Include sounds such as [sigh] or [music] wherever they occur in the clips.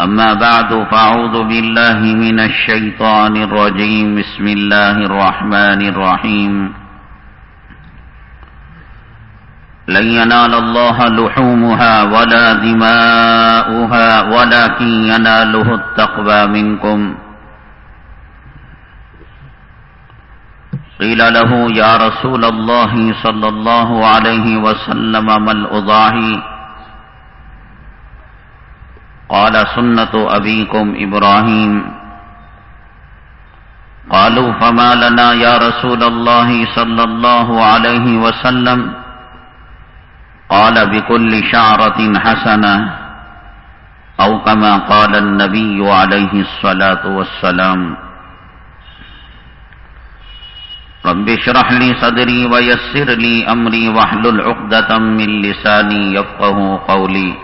أما بعد فأعوذ بالله من الشيطان الرجيم. بسم الله الرحمن الرحيم. لن ينال الله لحومها ولا دماؤها ولكن يناله التقوى منكم. قيل له يا رسول الله صلى الله عليه وسلم ما الأضاحي قال سنة أبيكم إبراهيم قالوا فما لنا يا رسول الله صلى الله عليه وسلم قال بكل شعرة حسنة أو كما قال النبي عليه الصلاة والسلام رب اشرح لي صدري ويسر لي أمري واحلل عقدة من لساني يفقه قولي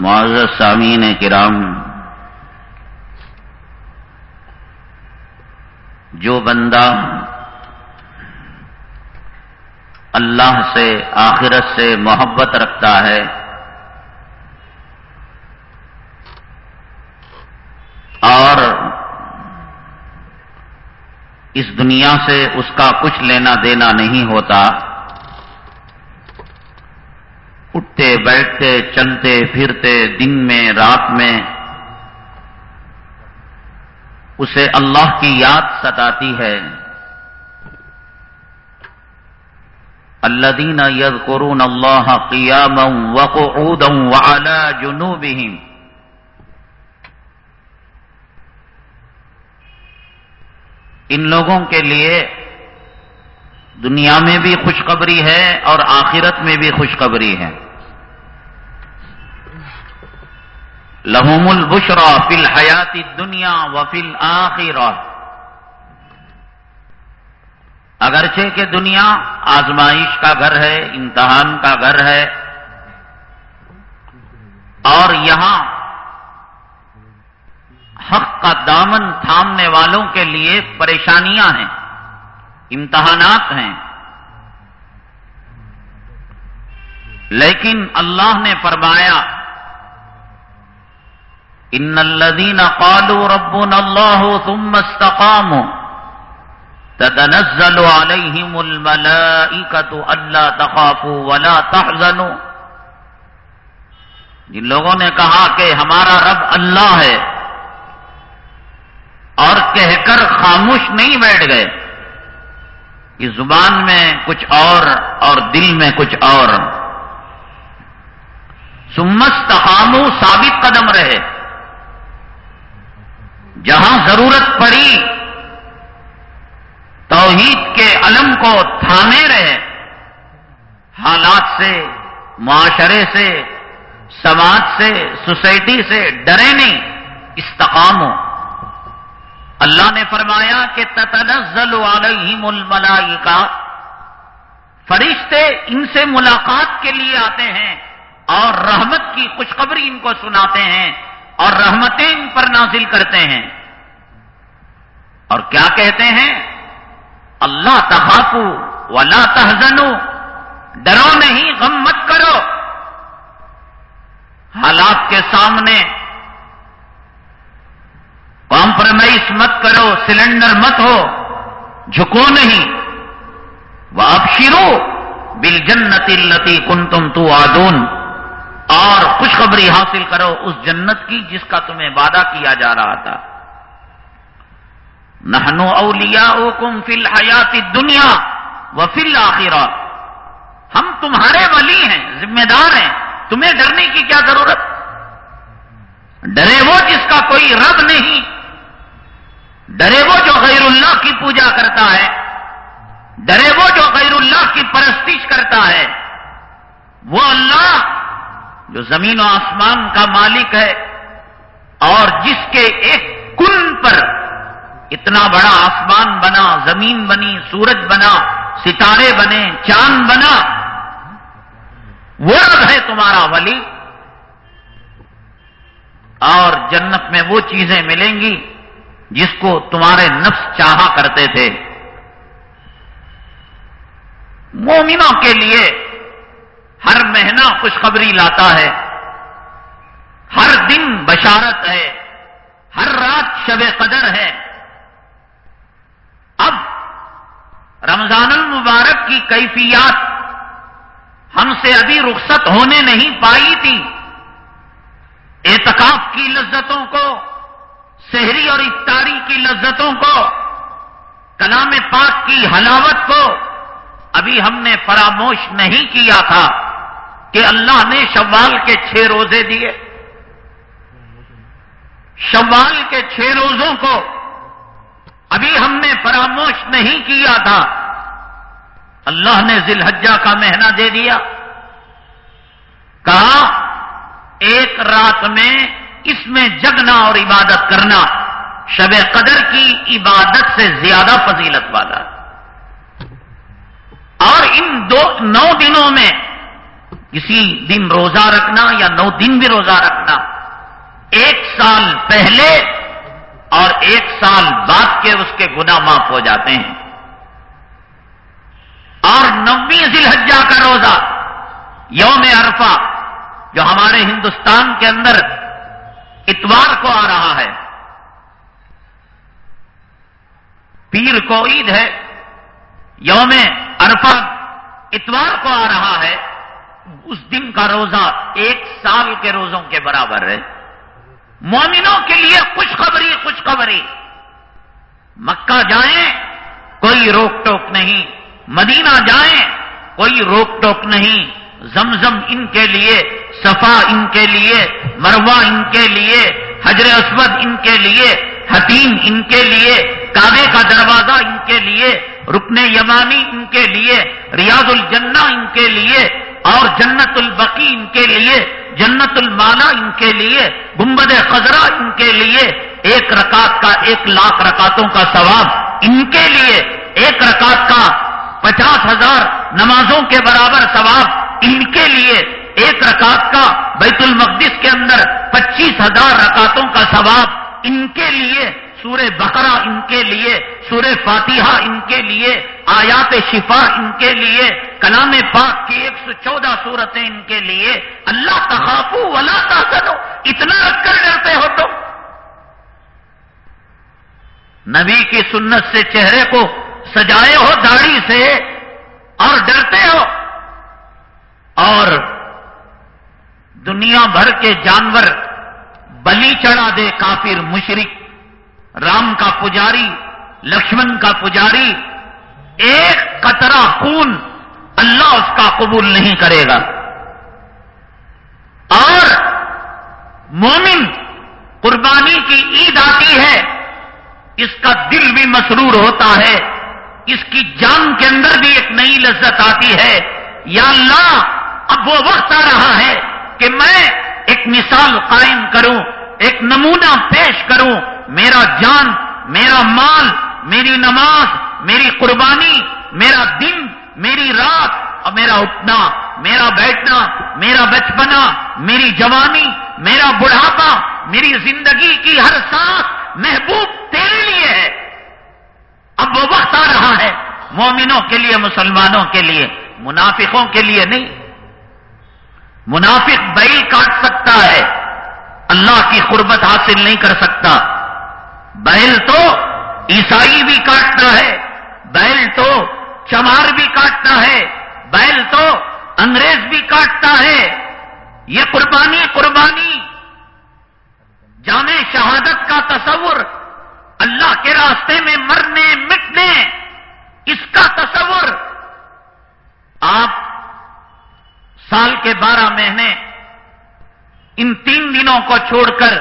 معزز سامعین کرام، جو بندہ اللہ سے، آخرت سے محبت رکھتا ہے، اور اس دنیا سے اس کا کچھ لینا دینا نہیں ہوتا بیٹھتے، چلتے، پھرتے، دن میں، رات میں، اسے اللہ کی یاد ستاتی ہے۔ الذين يذكرون الله قياما وقعودا وعلى جنوبهم ان لوگوں کے لیے دنیا میں بھی خوشخبری ہے اور آخرت میں بھی خوشخبری ہے۔ لہوم البشرا فی الحیات دنیا و فی اگرچہ کہ دنیا آزمائش کا گھر ہے، امتحان کا گھر ہے، اور یہاں حق کا دامن تھامنے والوں کے لیے پریشانیاں ہیں، امتحانات ہیں۔ لیکن اللہ نے فرمایا ان الذين قالوا ربنا الله ثم استقاموا تتنزل عليهم الملائكة ألا تخافوا ولا تحزنوا جن لوگوں نے کہا کہ ہمارا رب اللہ ہے اور کہہ کر خاموش نہیں بیٹھ گئے اس زبان میں کچھ اور اور دل میں کچھ اور سمس تخامو ثابت قدم رہے جہاں ضرورت پڑی، توحید کے علم کو تھامے رہے، حالات سے، معاشرے سے، سماج سے، سوسائٹی سے ڈرے نہیں استقام ہو اللہ نے فرمایا کہ تتنزل علیہم الملائکہ۔ فرشتے ان سے ملاقات کے لیے آتے ہیں اور رحمت کی خوشخبری ان کو سناتے ہیں۔ اور رحمتیں ان پر نازل کرتے ہیں۔ اور کیا کہتے ہیں؟ اللہ تحافو ولا تحزنو، ڈرو نہیں، غم مت کرو۔ حالات کے سامنے کمپرومائز مت کرو، سلنڈر مت ہو، جھکو نہیں۔ وہ اب شروع بل جنت التی کن تم تو آدون اور خوشخبری حاصل کرو اس جنت کی جس کا تمہیں وعدہ کیا جا رہا تھا۔ نہنو اولیا او کم فل حیاتی دنیا و فل ہم تمہارے ولی ہیں، ذمہ دار ہیں۔ تمہیں ڈرنے کی کیا ضرورت؟ ڈرے وہ جس کا کوئی رب نہیں۔ ڈرے وہ جو غیر اللہ کی پوجا کرتا ہے۔ ڈرے وہ جو غیر اللہ کی پرستش کرتا ہے۔ وہ اللہ جو زمین و آسمان کا مالک ہے اور جس کے ایک کن پر اتنا بڑا آسمان بنا، زمین بنی، سورج بنا، ستارے بنے، چاند بنا، وہ رب ہے تمہارا ولی۔ اور جنت میں وہ چیزیں ملیں گی جس کو تمہارے نفس چاہا کرتے تھے۔ مومنوں کے لیے ہر مہینہ خوشخبری لاتا ہے۔ ہر دن بشارت ہے۔ ہر رات شب قدر ہے۔ اب رمضان المبارک کی کیفیات ہم سے ابھی رخصت ہونے نہیں پائی تھی۔ اعتکاف کی لذتوں کو شہری اور افطاری کی لذتوں کو، کلام پاک کی حلاوت کو ابھی ہم نے فراموش نہیں کیا تھا۔ کہ اللہ نے شوال کے چھ روزے دیے۔ شوال کے چھ روزوں کو ابھی ہم نے فراموش نہیں کیا تھا۔ اللہ نے ذلحجہ کا مہینہ دے دیا۔ کہا، ایک رات میں اس میں جگنا اور عبادت کرنا، شب قدر کی عبادت سے زیادہ فضیلت والا۔ اور ان دو، نو دنوں میں کسی دن روزہ رکھنا یا نو دن بھی روزہ رکھنا۔ ایک سال پہلے اور ایک سال بعد کے اس کے گنا معاف ہو جاتے ہیں۔ اور نبی ذی الحجہ کا روزہ، یوم عرفہ، جو ہمارے ہندوستان کے اندر اتوار کو آ رہا ہے۔ پیر کو عید ہے، یوم عرفہ اتوار کو آ رہا ہے۔ اس دن کا روزہ ایک سال کے روزوں کے برابر ہے۔ مومنوں کے لیے خوشخبری خوشخبری۔ مکہ جائیں، کوئی روک ٹوک نہیں۔ مدینہ جائیں، کوئی روک ٹوک نہیں۔ زمزم ان کے لیے، صفا ان کے لیے مروا ان کے لیے، حجر اسود ان کے لیے، حتیم ان کے لیے، کعبے کا دروازہ ان کے لیے، رکن یمانی ان کے لیے، ریاض الجنہ ان کے لیے اور جنت البقی ان کے لیے، جنت المالا ان کے لیے گمبد خزرہ ان کے لیے ایک رکعت کا ایک لاکھ رکعتوں کا ثواب ان کے لیے ایک رکعت کا پچاس ہزار نمازوں کے برابر ثواب ان کے لیے ایک رکعت کا بیت المقدس کے اندر پچیس ہزار رکعتوں کا ثواب ان کے لیے، سورہ بقرہ ان کے لیے، سورہ فاتحہ ان کے لیے، آیات شفا ان کے لیے کلام پاک کی ایک سو چودہ صورتیں ان کے لیے اللہ تخافو ولا تحسنو اتنا رکھ کر ڈرتے ہو تم۔ نبی کی سنت سے چہرے کو سجائے ہو داڑھی سے اور ڈرتے ہو۔ اور دنیا بھر کے جانور بلی چڑھا دے، کافر مشرق رام کا پجاری، لکشمن کا پجاری، ایک قطرہ خون اللہ اس کا قبول نہیں کرے گا۔ اور مومن قربانی کی عید آتی ہے، اس کا دل بھی مسرور ہوتا ہے۔ اس کی جان کے اندر بھی ایک نئی لذت آتی ہے۔ یا اللہ، اب وہ وقت آ رہا ہے کہ میں ایک مثال قائم کروں، ایک نمونہ پیش کروں۔ میرا جان، میرا مال، میری نماز، میری قربانی، میرا دن میری رات اور میرا اٹھنا، میرا بیٹھنا، میرا بچپنا، میری جوانی، میرا بڑھاپا، میری زندگی کی ہر سانس محبوب تیرے لیے ہے۔ اب وہ وقت آ رہا ہے، مومنوں کے لیے، مسلمانوں کے لیے، منافقوں کے لیے نہیں۔ منافق بیل کاٹ سکتا ہے، اللہ کی قربت حاصل نہیں کر سکتا۔ بیل تو عیسائی بھی کاٹتا ہے، بیل تو چمار بھی کاٹتا ہے، بیل تو انگریز بھی کاٹتا ہے۔ یہ قربانی قربانی۔ جانے شہادت کا تصور اللہ کے راستے میں مرنے، مٹنے، اس کا تصور۔ آپ سال کے بارہ مہینے ان تین دنوں کو چھوڑ کر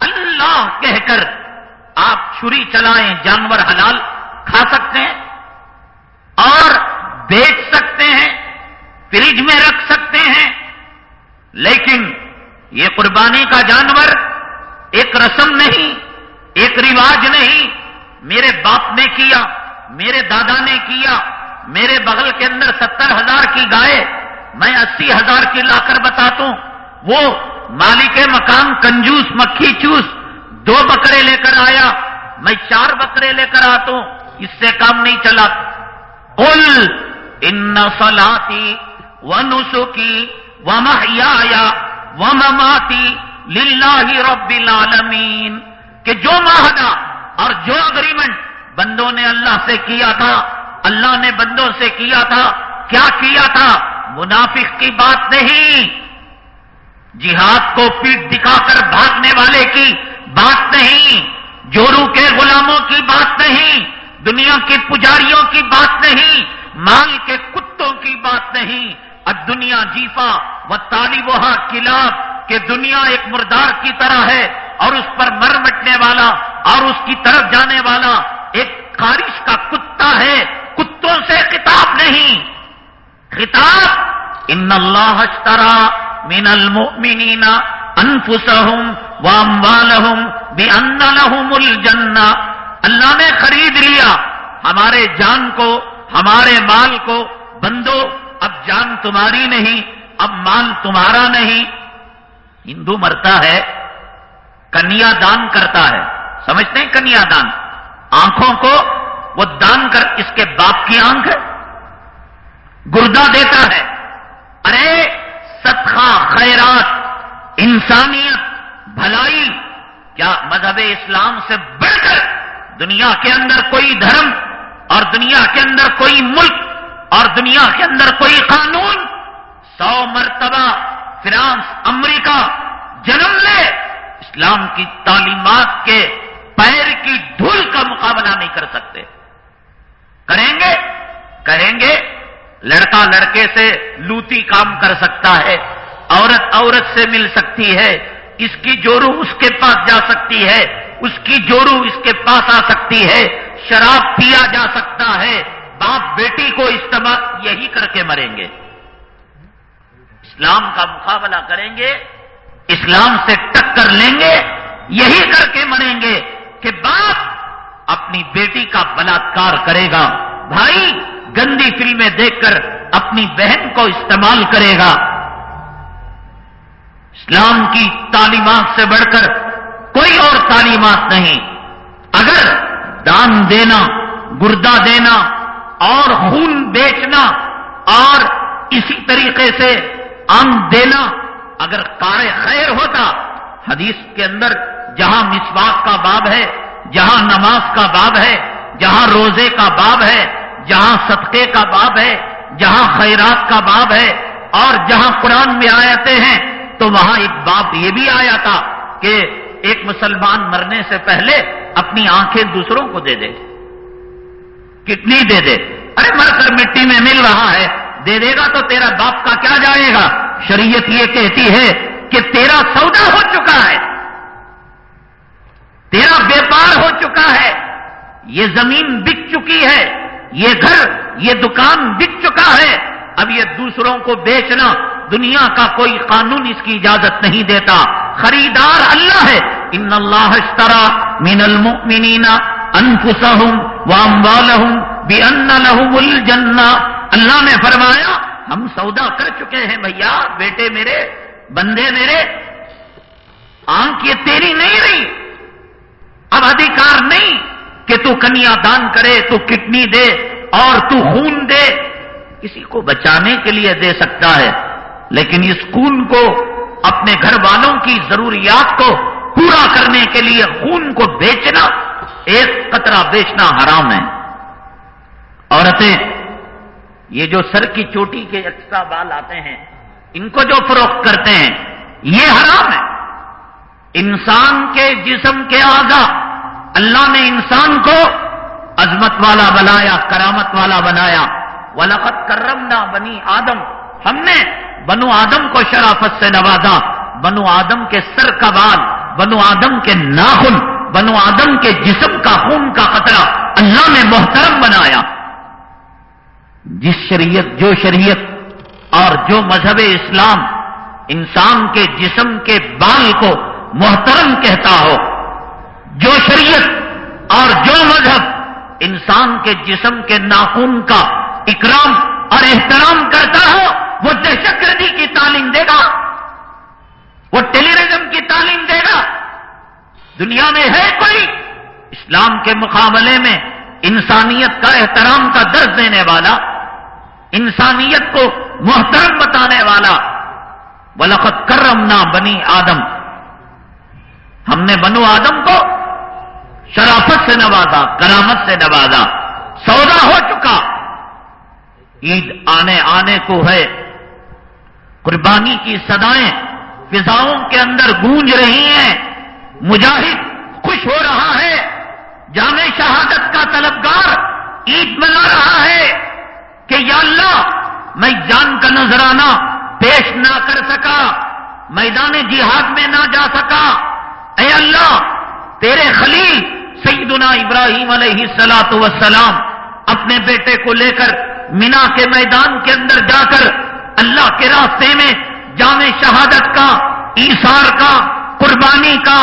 اللہ کہہ کر آپ چھری چلائیں جانور حلال کھا سکتے ہیں۔ اور بیچ سکتے ہیں، فریج میں رکھ سکتے ہیں۔ لیکن یہ قربانی کا جانور ایک رسم نہیں، ایک رواج نہیں۔ میرے باپ نے کیا، میرے دادا نے کیا، میرے بغل کے اندر ستر ہزار کی گائے، میں اسی ہزار کی لا کر بتاتا ہوں۔ وہ مالک مکان کنجوس، مکھی چوس، دو بکرے لے کر آیا، میں چار بکرے لے کر آتا ہوں۔ اس سے کام نہیں چلا۔ قل ان سلاتی و نسخی و و مماتی للہ رب العالمین کہ جو معاہدہ اور جو اگریمنٹ بندوں نے اللہ سے کیا تھا، اللہ نے بندوں سے کیا تھا، کیا کیا تھا؟ منافق کی بات نہیں۔ جہاد کو پیٹ دکھا کر بھاگنے والے کی بات نہیں۔ جورو کے غلاموں کی بات نہیں۔ دنیا کے پجاریوں کی بات نہیں، مال کے کتوں کی بات نہیں۔ اب دنیا جیفا و طالبہ ہاں کلاب کہ دنیا ایک مردار کی طرح ہے اور اس پر مر مٹنے والا اور اس کی طرف جانے والا ایک خارش کا کتا ہے۔ کتوں سے خطاب نہیں۔ خطاب، ان اللہ اشترا من المؤمنین انفسهم واموالهم بان لهم الجنہ۔ اللہ نے خرید لیا ہمارے جان کو، ہمارے مال کو۔ بندو، اب جان تمہاری نہیں، اب مال تمہارا نہیں۔ ہندو مرتا ہے، کنیا دان کرتا ہے۔ سمجھتے ہیں کنیا دان؟ آنکھوں کو، وہ دان کر، اس کے باپ کی آنکھ ہے۔ گردہ دیتا ہے۔ ارے ستخا خیرات، انسانیت، بھلائی۔ کیا مذہب اسلام سے بڑھ کر دنیا کے اندر کوئی دھرم اور دنیا کے اندر کوئی ملک اور دنیا کے اندر کوئی قانون سو مرتبہ فرانس، امریکہ جنم لے، اسلام کی تعلیمات کے پیر کی دھول کا مقابلہ نہیں کر سکتے۔ کریں گے؟ کہیں گے؟ لڑکا لڑکے سے لوتی کام کر سکتا ہے، عورت عورت سے مل سکتی ہے، اس کی جورو اس کے پاس جا سکتی ہے اس کی جورو اس کے پاس آ سکتی ہے، شراب پیا جا سکتا ہے، باپ بیٹی کو استعمال یہی کر کے مریں گے۔ اسلام کا مقابلہ کریں گے، اسلام سے ٹکر لیں گے، یہی کر کے مریں گے کہ باپ اپنی بیٹی کا بلاತ್کار کرے گا۔ بھائی، گندی فلمیں دیکھ کر اپنی بہن کو استعمال کرے گا۔ اسلام کی تعلیمات سے بڑھ کر کوئی اور تعلیمات نہیں۔ اگر دان دینا، گردہ دینا اور خون بیچنا اور اسی طریقے سے آم دینا اگر کار خیر ہوتا، حدیث کے اندر جہاں مسواک کا باب ہے، جہاں نماز کا باب ہے، جہاں روزے کا باب ہے، جہاں صدقے کا باب ہے، جہاں خیرات کا باب ہے اور جہاں قرآن میں آیتے ہیں، تو وہاں ایک باب یہ بھی آیا تھا کہ ایک مسلمان مرنے سے پہلے اپنی آنکھیں دوسروں کو دے دے۔ کتنی دے دے۔ ارے مر کر مٹی میں مل رہا ہے۔ دے دے گا تو تیرا باپ کا کیا جائے گا؟ شریعت یہ کہتی ہے کہ تیرا سودا ہو چکا ہے۔ تیرا بیپار ہو چکا ہے۔ یہ زمین بک چکی ہے۔ یہ گھر، یہ دکان بک چکا ہے۔ اب یہ دوسروں کو بیچنا دنیا کا کوئی قانون اس کی اجازت نہیں دیتا۔ خریدار اللہ ہے۔ ان اللہ اشترا من المؤمنین انفسهم واموالهم بھی ان لہو الجنہ۔ اللہ نے فرمایا، ہم سودا کر چکے ہیں بھیا، بیٹے میرے، بندے میرے۔ آنکھ یہ تیری نہیں رہی۔ اب ادھیکار نہیں کہ تو کنیا دان کرے، تو کٹنی دے اور تو خون دے۔ کسی کو بچانے کے لیے دے سکتا ہے۔ لیکن اس خون کو اپنے گھر والوں کی ضروریات کو پورا کرنے کے لیے خون کو بیچنا، ایک قطرہ بیچنا حرام ہے۔ عورتیں، یہ جو سر کی چوٹی کے ایکسٹرا بال آتے ہیں، ان کو جو فروخت کرتے ہیں، یہ حرام ہے۔ انسان کے جسم کے آگا اللہ نے انسان کو عظمت والا بنایا، کرامت والا بنایا۔ ولقت کرم نہ بنی آدم، ہم نے بنو آدم کو شرافت سے نوازا، بنو آدم کے سر کا بال، بنو آدم کے ناخن، بنو آدم کے جسم کا خون کا خطرہ اللہ نے محترم بنایا۔ جس شریعت، جو شریعت اور جو مذہب اسلام انسان کے جسم کے بال کو محترم کہتا ہو، جو شریعت اور جو مذہب انسان کے جسم کے ناخون کا اکرام اور احترام کرتا ہو وہ دہشت گردی کی تعلیم دے گا، وہ ٹیلیریزم کی تعلیم دے گا۔ دنیا میں ہے کوئی اسلام کے مقابلے میں انسانیت کا احترام کا درد دینے والا، انسانیت کو محترم بتانے والا۔ ولقت کرم نہ بنی آدم۔ ہم نے بنو آدم کو شرافت سے نوازا، کرامت سے نوازا۔ سودا ہو چکا۔ عید آنے آنے کو ہے۔ قربانی کی سدائیں فضاؤں کے اندر گونج رہی ہیں۔ مجاہد خوش ہو رہا ہے۔ جامع شہادت کا طلبگار عید منا رہا ہے کہ یا اللہ، میں جان کا نذرانہ پیش نہ کر سکا، میدان جہاد میں نہ جا سکا۔ اے اللہ، تیرے خلیل سیدنا ابراہیم علیہ السلاۃ وسلام اپنے بیٹے کو لے کر مینا کے میدان کے اندر جا کر اللہ کے راستے میں جامع شہادت کا ایسار کا، قربانی کا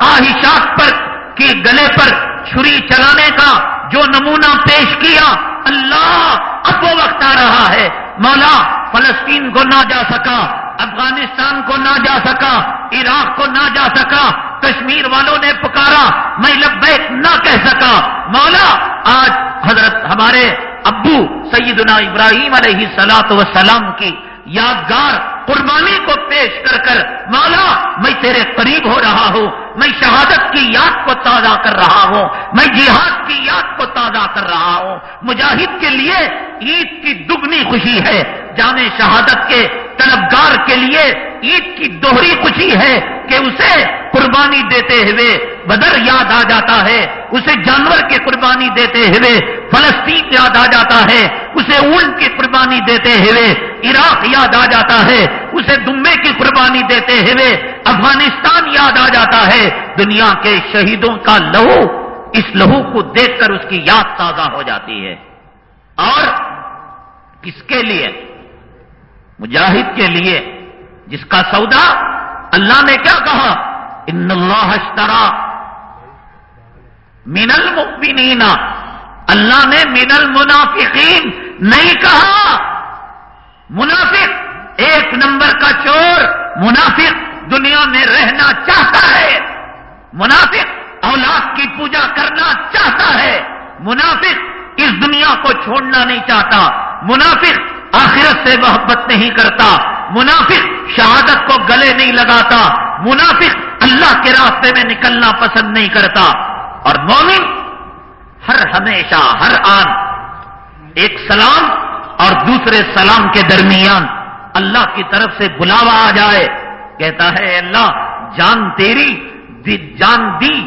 آہشات پر، کے گلے پر چھری چلانے کا جو نمونہ پیش کیا، اللہ اب وہ وقت آ رہا ہے۔ مولا فلسطین کو نہ جا سکا، افغانستان کو نہ جا سکا، عراق کو نہ جا سکا، کشمیر والوں نے پکارا، میں لبیک نہ کہہ سکا۔ مولا، آج حضرت ہمارے ابو سیدنا ابراہیم علیہ سلاط وسلام کی یادگار قربانی کو پیش کر کر، مولا، میں تیرے قریب ہو رہا ہوں، میں شہادت کی یاد کو تازہ کر رہا ہوں، میں جہاد کی یاد کو تازہ کر رہا ہوں، مجاہد کے لیے عید کی دگنی خوشی ہے جامع شہادت کے طلبگار کے لیے عید کی دوہری خوشی ہے کہ اسے قربانی دیتے ہوئے بدر یاد آ جاتا ہے، اسے جانور کی قربانی دیتے ہوئے فلسطین یاد آ جاتا ہے، اسے اونٹ کی قربانی دیتے ہوئے عراق یاد آ جاتا ہے، اسے دمبے کی قربانی دیتے ہوئے افغانستان یاد آ جاتا ہے۔ دنیا کے شہیدوں کا لہو اس لہو کو دیکھ کر اس کی یاد تازہ ہو جاتی ہے۔ اور کس کے لیے؟ مجاہد کے لیے جس کا سودا اللہ نے کیا کہا؟ ان اللہ اشترا من المؤمنین اللہ نے من المنافقین نہیں کہا۔ منافق ایک نمبر کا چور منافق دنیا میں رہنا چاہتا ہے۔ منافق اولاد کی پوجا کرنا چاہتا ہے۔ منافق اس دنیا کو چھوڑنا نہیں چاہتا۔ منافق آخرت سے محبت نہیں کرتا۔ منافق شہادت کو گلے نہیں لگاتا۔ منافق اللہ کے راستے میں نکلنا پسند نہیں کرتا۔ اور مومن ہر ہمیشہ، ہر آن ایک سلام اور دوسرے سلام کے درمیان اللہ کی طرف سے بلاوا آ جائے۔ کہتا ہے اللہ، جان تیری، دی جان دی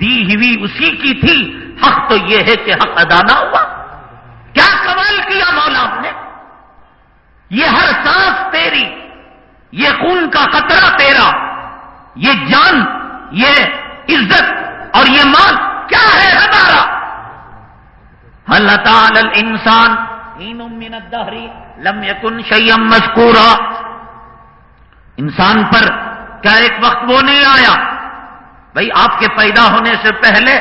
دی ہوئی اسی کی تھی۔ حق تو یہ ہے کہ حق ادا نہ ہوا۔ کیا سوال کیا مولا یہ ہر سانس تیری، یہ خون کا خطرہ تیرا، یہ جان، یہ عزت اور یہ مان کیا ہے ہمارا؟ اللہ تعالی انسان من الدہری لم یکن شیم مذکورا۔ انسان پر کیا ایک وقت وہ نہیں آیا؟ بھائی آپ کے پیدا ہونے سے پہلے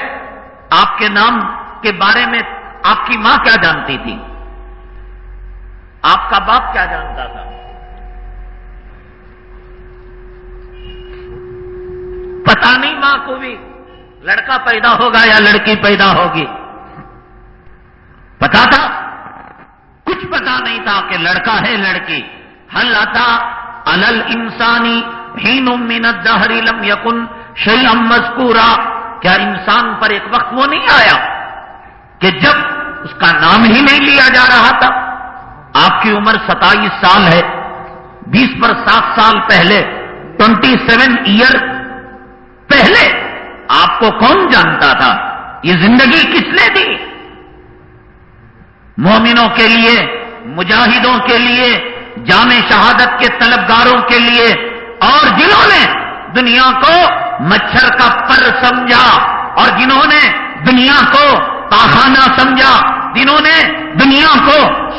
آپ کے نام کے بارے میں آپ کی ماں کیا جانتی تھی؟ آپ کا باپ کیا جانتا تھا؟ پتا نہیں ماں کو بھی لڑکا پیدا ہوگا یا لڑکی پیدا ہوگی۔ پتا تھا؟ کچھ پتا نہیں تھا کہ لڑکا ہے لڑکی۔ حل آتا الل انسانی ہین منت دہری لم یقن شیلم مذکورا۔ کیا انسان پر ایک وقت وہ نہیں آیا کہ جب اس کا نام ہی نہیں لیا جا رہا تھا؟ آپ کی عمر ستائیس سال ہے، بیس پر سات سال پہلے ٹوینٹی سیون ایئر پہلے آپ کو کون جانتا تھا؟ یہ زندگی کس نے دی؟ مومنوں کے لیے، مجاہدوں کے لیے، جامع شہادت کے طلبگاروں کے لیے، اور جنہوں نے دنیا کو مچھر کا پر سمجھا، اور جنہوں نے دنیا کو پاخانہ سمجھا، جنہوں نے دنیا کو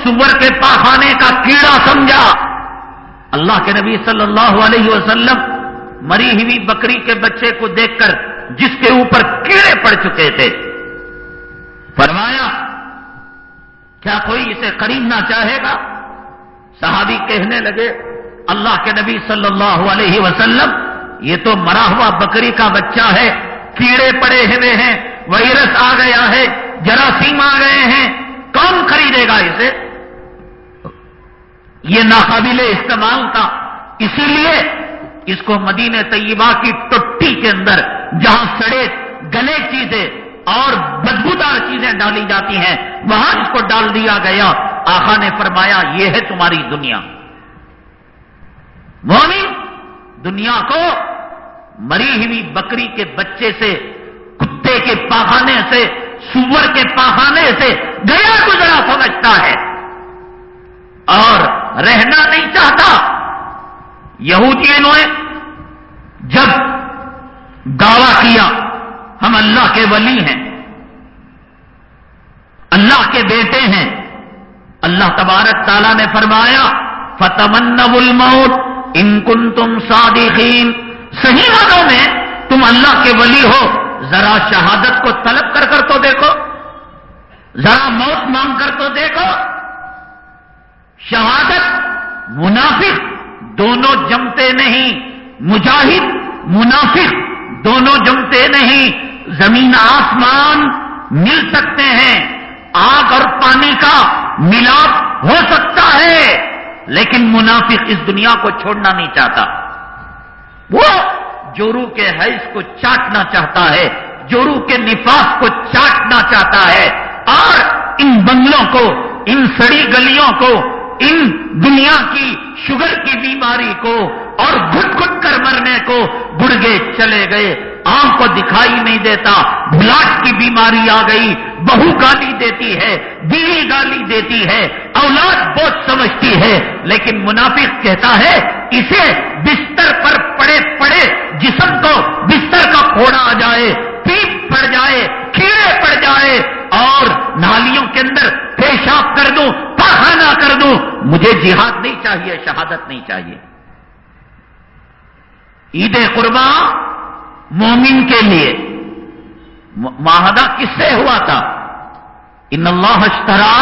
سور کے پاخانے کا کیڑا سمجھا۔ اللہ کے نبی صلی اللہ علیہ وسلم مری ہوئی بکری کے بچے کو دیکھ کر جس کے اوپر کیڑے پڑ چکے تھے۔ فرمایا، کیا کوئی اسے خریدنا چاہے گا؟ صحابی کہنے لگے، اللہ کے نبی صلی اللہ علیہ وسلم، یہ تو مرا ہوا بکری کا بچہ ہے، کیڑے پڑے ہوئے ہیں، وائرس آ گیا ہے، جراثیم آ گئے ہیں، کون خریدے گا اسے؟ یہ ناقابل استعمال تھا۔ اسی لیے اس کو مدینہ طیبہ کی ٹٹی کے اندر جہاں سڑے گلے چیزیں اور بدبودار چیزیں ڈالی جاتی ہیں، وہاں اس کو ڈال دیا گیا۔ آخا نے فرمایا، یہ ہے تمہاری دنیا۔ مومن دنیا کو مری ہوئی بکری کے بچے سے، کتے کے پاخانے سے، سور کے پاخانے سے گیا گزرا سمجھتا ہے۔ اور رہنا نہیں چاہتا۔ یہودیوں نے جب دعوی کیا، ہم اللہ کے ولی ہیں، اللہ کے بیٹے ہیں، اللہ تبارک تعالیٰ نے فرمایا فتمن الموت ان کن تم صادقین صحیح معنوں میں تم اللہ کے ولی ہو، ذرا شہادت کو طلب کر کر تو دیکھو، ذرا موت مانگ کر تو دیکھو۔ شہادت، منافق، دونوں جمتے نہیں۔ مجاہد، منافق، دونوں جمتے نہیں۔ زمین، آسمان مل سکتے ہیں۔ آگ اور پانی کا ملاپ ہو سکتا ہے، لیکن منافق اس دنیا کو چھوڑنا نہیں چاہتا۔ وہ جورو کے حیض کو چاٹنا چاہتا ہے، جورو کے نفاس کو چاٹنا چاہتا ہے۔ اور ان بنگلوں کو، ان سڑی گلیوں کو ان دنیا کی شوگر کی بیماری کو اور گھٹ گھٹ کر مرنے کو گڑگے چلے گئے۔ آنکھ کو دکھائی نہیں دیتا، بلاٹ کی بیماری آ گئی، بہو گالی دیتی ہے، بیوی گالی دیتی ہے، اولاد بہت سمجھتی ہے۔ لیکن منافق کہتا ہے، اسے بستر پر پڑے پڑے جسم کو بستر کا پھوڑا آ جائے۔ پیپ پڑ جائے، کیڑے پڑ جائے، اور نالیوں کے اندر پیشاب کر دوں پاخانہ کر دوں، مجھے جہاد نہیں چاہیے، شہادت نہیں چاہیے۔ عید قربان مومن کے لیے۔ معاہدہ کس سے ہوا تھا؟ ان اللہ اشترا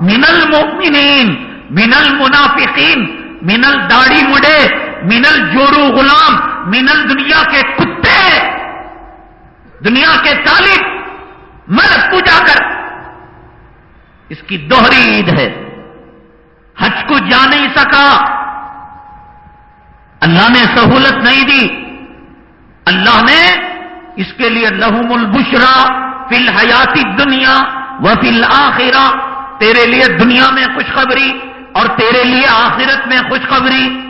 من المؤمنین من المنافقین من الداڑی مڈے من الجورو غلام من دنیا کے کتے دنیا کے طالب مر پوجا کر۔ اس کی دوہری عید ہے۔ حج کو جا نہیں سکا۔ اللہ نے سہولت نہیں دی۔ اللہ نے اس کے لیے لہم البشرا فی الحیاتی دنیا و فی الآخرہ تیرے لیے دنیا میں خوشخبری اور تیرے لیے آخرت میں خوشخبری۔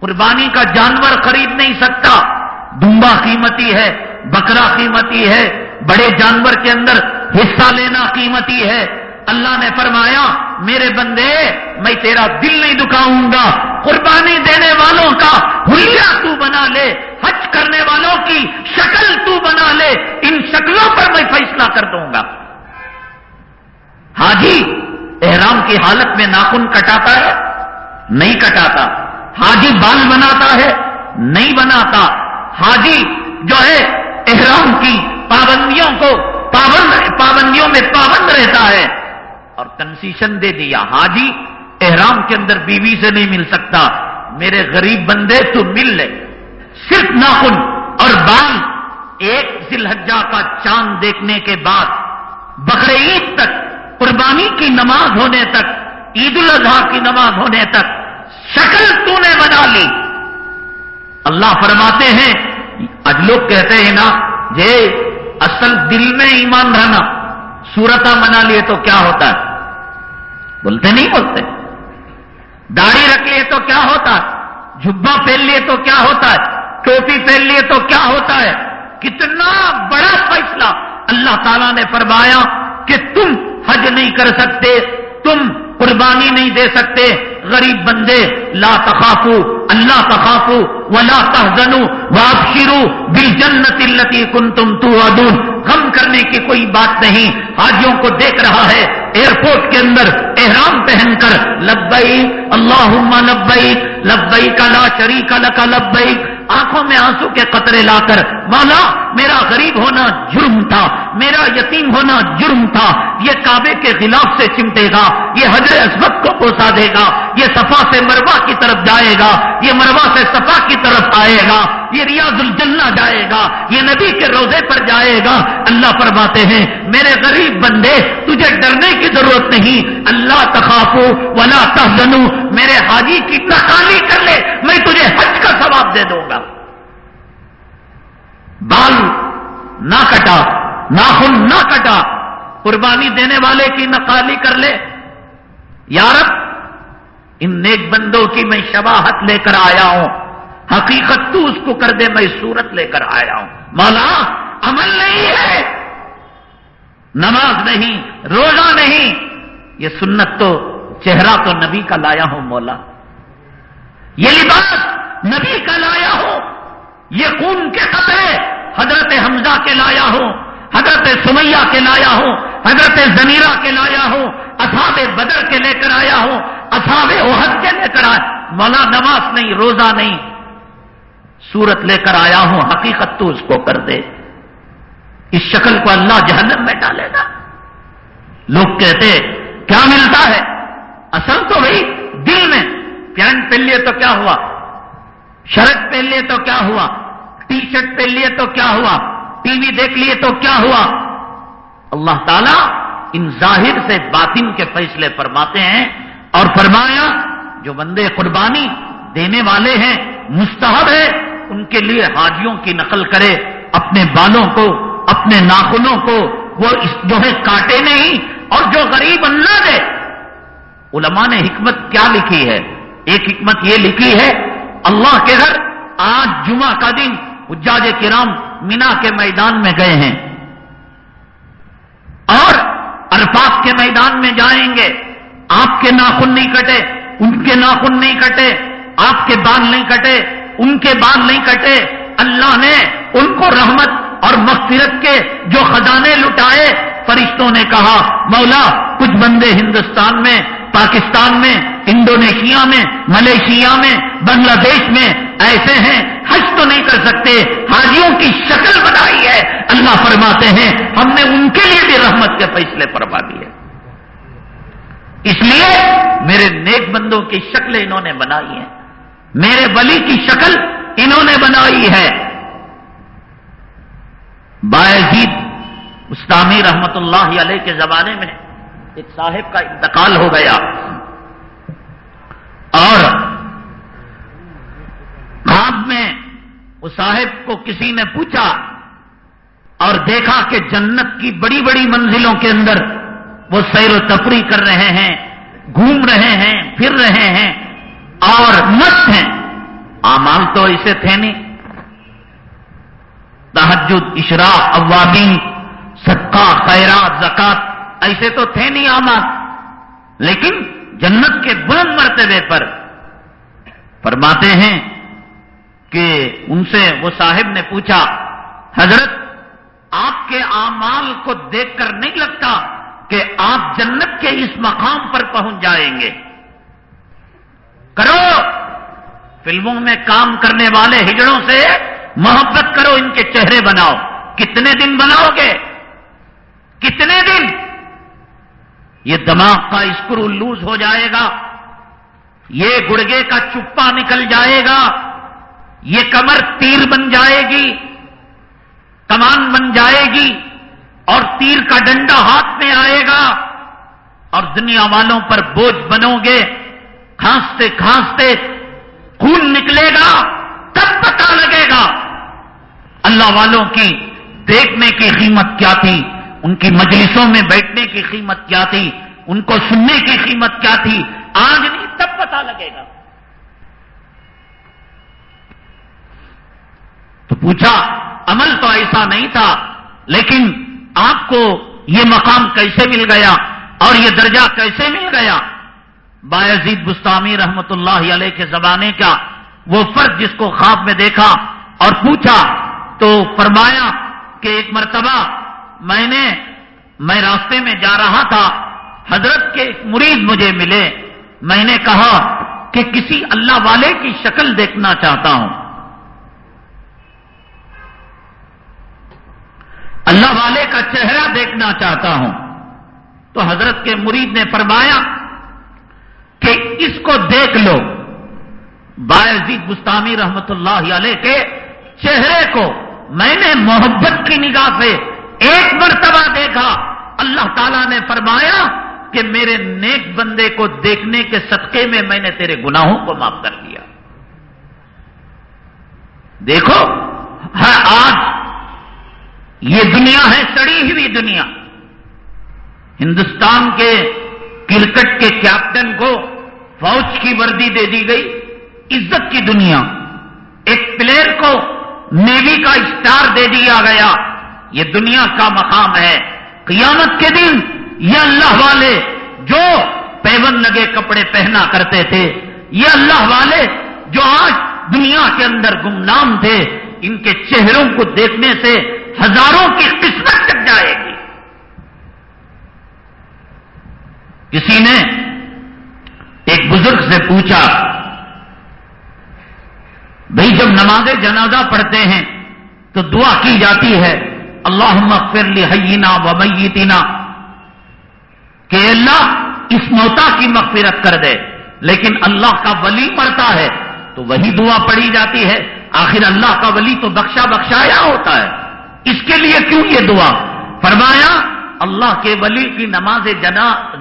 قربانی کا جانور خرید نہیں سکتا۔ دمبا قیمتی ہے۔ بکرا قیمتی ہے، بڑے جانور کے اندر حصہ لینا قیمتی ہے۔ اللہ نے فرمایا، میرے بندے، میں تیرا دل نہیں دکھاؤں گا، قربانی دینے والوں کا ہولیا تو بنا لے، حج کرنے والوں کی شکل تو بنا لے، ان شکلوں پر میں فیصلہ کر دوں گا۔ حاجی، احرام کی حالت میں ناخن کٹاتا ہے؟ نہیں کٹاتا۔ حاجی، بال بناتا ہے؟ نہیں بناتا۔ حاجی، جو ہے احرام کی پابندیوں کو پابند پابندیوں میں پابند رہتا ہے اور کنسیشن دے دیا۔ حاجی احرام کے اندر بیوی سے نہیں مل سکتا۔ میرے غریب بندے، تو مل لے۔ صرف ناخن اور بال۔ ایک ذلحجہ کا چاند دیکھنے کے بعد بقر عید تک، قربانی کی نماز ہونے تک عید الاضحیٰ کی نماز ہونے تک، شکل تو نے بنا لی۔ اللہ فرماتے ہیں آج لوگ کہتے ہیں نا، جے، اصل دل میں ایمان رہنا سورتا منا لیے تو کیا ہوتا ہے؟ بولتے نہیں بولتے۔ داڑھی رکھ لیے تو کیا ہوتا ہے؟ جبا پہن لیے تو کیا ہوتا ہے؟ ٹوپی پہن لیے تو کیا ہوتا ہے؟ کتنا بڑا فیصلہ اللہ تعالیٰ نے فرمایا کہ تم حج نہیں کر سکتے، تم قربانی نہیں دے سکتے، غریب بندے، لا تخافو اللہ تخافو ولا تحزنو وابشرو بالجنت التي کنتم توعدون۔ غم کرنے کی کوئی بات نہیں۔ حاجیوں کو دیکھ رہا ہے۔ ایئرپورٹ کے اندر احرام پہن کر لبئی اللہم لبئی لبئی کا لا شریک لک لبئی آنکھوں میں آنسو کے قطرے لا کر، مولا، میرا غریب ہونا جرم تھا، میرا یتیم ہونا جرم تھا، یہ کعبے کے خلاف سے چمٹے گا، یہ حضر اسبت کو پوسا دے گا، یہ صفا سے مروا کی طرف جائے گا، یہ مروا سے صفا کی طرف آئے گا۔ یہ ریاض الجنہ جائے گا، یہ نبی کے روزے پر جائے گا۔ اللہ فرماتے ہیں، میرے غریب بندے، تجھے ڈرنے کی ضرورت نہیں۔ اللہ تخافو ولا تحزنو۔ میرے حاجی کی تخالی کر لے، میں تجھے حج کا ثواب دے دوں گا۔ بال نہ کٹا، ناخن نہ کٹا، قربانی دینے والے کی نقالی کر لے۔ یارب ان نیک بندوں کی میں شباہت لے کر آیا ہوں۔ حقیقت تو اس کو کر دے، میں صورت لے کر آیا ہوں۔ مولا، عمل نہیں ہے۔ نماز نہیں، روزہ نہیں۔ یہ سنت تو، چہرہ تو نبی کا لایا ہوں، مولا۔ یہ لباس نبی کا لایا ہوں۔ یہ خون کے قطرے حضرت حمزہ کے لایا ہوں، حضرت سمیہ کے لایا ہوں، حضرت زمیرہ کے لایا ہوں، اصحاب بدر کے لے کر آیا ہوں، اصحاب اوہد کے لے کر آیا۔ مولا، نماز نہیں، روزہ نہیں۔ سورت لے کر آیا ہوں، حقیقت تو اس کو کر دے۔ اس شکل کو اللہ جہنم میں ڈالے گا۔ لوگ کہتے، کیا ملتا ہے؟ اصل تو بھائی دل میں۔ پینٹ پہن لیے تو کیا ہوا؟ شرٹ پہن لیے تو کیا ہوا؟ ٹی شرٹ پہن لیے تو کیا ہوا؟ ٹی وی دیکھ لیے تو کیا ہوا؟ اللہ تعالیٰ ان ظاہر سے باطن کے فیصلے فرماتے ہیں اور فرمایا، جو بندے قربانی دینے والے ہیں، مستحب ہے ان کے لیے حاجیوں کی نقل کرے، اپنے بالوں کو، اپنے ناخنوں کو، وہ جو ہے کاٹے نہیں اور جو غریب اللہ دے۔ علماء نے حکمت کیا لکھی ہے؟ ایک حکمت یہ لکھی ہے، اللہ کے گھر آج جمعہ کا دن حجاج کرام مینا کے میدان میں گئے ہیں۔ اور الفاظ کے میدان میں جائیں گے۔ آپ کے ناخن نہیں کٹے، ان کے ناخن نہیں کٹے، آپ کے بال نہیں کٹے ان کے بال نہیں کٹے۔ اللہ نے ان کو رحمت اور مغفرت کے جو خزانے لٹائے، فرشتوں نے کہا، مولا، کچھ بندے ہندوستان میں، پاکستان میں، انڈونیشیا میں، ملیشیا میں، بنگلہ دیش میں ایسے ہیں، حج تو نہیں کر سکتے، حاجیوں کی شکل بنائی ہے۔ اللہ فرماتے ہیں، ہم نے ان کے لیے بھی رحمت کے فیصلے فرما دیے اس لیے میرے نیک بندوں کی شکلیں انہوں نے بنائی ہیں۔ میرے بلی کی شکل انہوں نے بنائی ہے۔ باعزید استامی رحمت اللہ علیہ کے زمانے میں ایک صاحب کا انتقال ہو گیا۔ اور خواب میں اس صاحب کو کسی نے پوچھا اور دیکھا کہ جنت کی بڑی بڑی منزلوں کے اندر وہ سیر و تفریح کر رہے ہیں، گھوم رہے ہیں، پھر رہے ہیں۔ اور مست ہیں۔ آمال تو اسے تھے نہیں۔ تحجد اشراق عوامین صدقہ، خیرات زکات ایسے تو تھے نہیں آماد لیکن جنت کے بلند مرتبے پر فرماتے ہیں کہ ان سے وہ صاحب نے پوچھا، حضرت، آپ کے اعمال کو دیکھ کر نہیں لگتا کہ آپ جنت کے اس مقام پر پہنچ جائیں گے؟ کرو۔ فلموں میں کام کرنے والے ہجڑوں سے محبت کرو، ان کے چہرے بناؤ۔ کتنے دن بناؤ گے؟ کتنے دن؟ یہ دماغ کا اسکرو لوز ہو جائے گا۔ یہ گڑگے کا چپا نکل جائے گا۔ یہ کمر تیر بن جائے گی، کمان بن جائے گی اور تیر کا ڈنڈا ہاتھ میں آئے گا۔ اور دنیا والوں پر بوجھ بنو گے۔ کھانستے کھانستے خون نکلے گا، تب پتا لگے گا اللہ والوں کی دیکھنے کی قیمت کیا تھی، ان کی مجلسوں میں بیٹھنے کی قیمت کیا تھی، ان کو سننے کی قیمت کیا تھی، آج نہیں، تب پتا لگے گا۔ تو پوچھا، عمل تو ایسا نہیں تھا، لیکن آپ کو یہ مقام کیسے مل گیا اور یہ درجہ کیسے مل گیا؟ باعزید بستانی رحمت اللہ علیہ کے زمانے کا وہ فرد جس کو خواب میں دیکھا اور پوچھا تو فرمایا کہ ایک مرتبہ میں نے میں راستے میں جا رہا تھا، حضرت کے ایک مرید مجھے ملے۔ میں نے کہا کہ کسی اللہ والے کی شکل دیکھنا چاہتا ہوں۔ اللہ والے کا چہرہ دیکھنا چاہتا ہوں۔ تو حضرت کے مرید نے فرمایا کہ اس کو دیکھ لو۔ باعزید گستانی رحمت اللہ علیہ کے چہرے کو میں نے محبت کی نگاہ سے ایک مرتبہ دیکھا۔ اللہ تعالیٰ نے فرمایا کہ میرے نیک بندے کو دیکھنے کے صدقے میں میں نے تیرے گناہوں کو معاف کر دیا۔ دیکھو، ہر آج یہ دنیا ہے، سڑی ہوئی دنیا۔ ہندوستان کے کرکٹ کے کیپٹن کو فوج کی وردی دے دی گئی۔ عزت کی دنیا۔ ایک پلیئر کو نیوی کا اسٹار دے دیا گیا۔ یہ دنیا کا مقام ہے۔ قیامت کے دن یہ اللہ والے جو پیون لگے کپڑے پہنا کرتے تھے، یہ اللہ والے جو آج دنیا کے اندر گمنام تھے، ان کے چہروں کو دیکھنے سے ہزاروں کی قسمت چک جائے گی۔ کسی نے ایک بزرگ سے پوچھا بھائی جب نماز جنازہ پڑھتے ہیں تو دعا کی جاتی ہے اللہ مغفر حینا و میتینا کہ اللہ اس موتا کی مغفرت کر دے۔ لیکن اللہ کا ولی پڑھتا ہے تو وہی دعا پڑھی جاتی ہے۔ آخر اللہ کا ولی تو بخشا بخشایا ہوتا ہے۔ اس کے لیے کیوں یہ دعا؟ فرمایا اللہ کے ولی کی نماز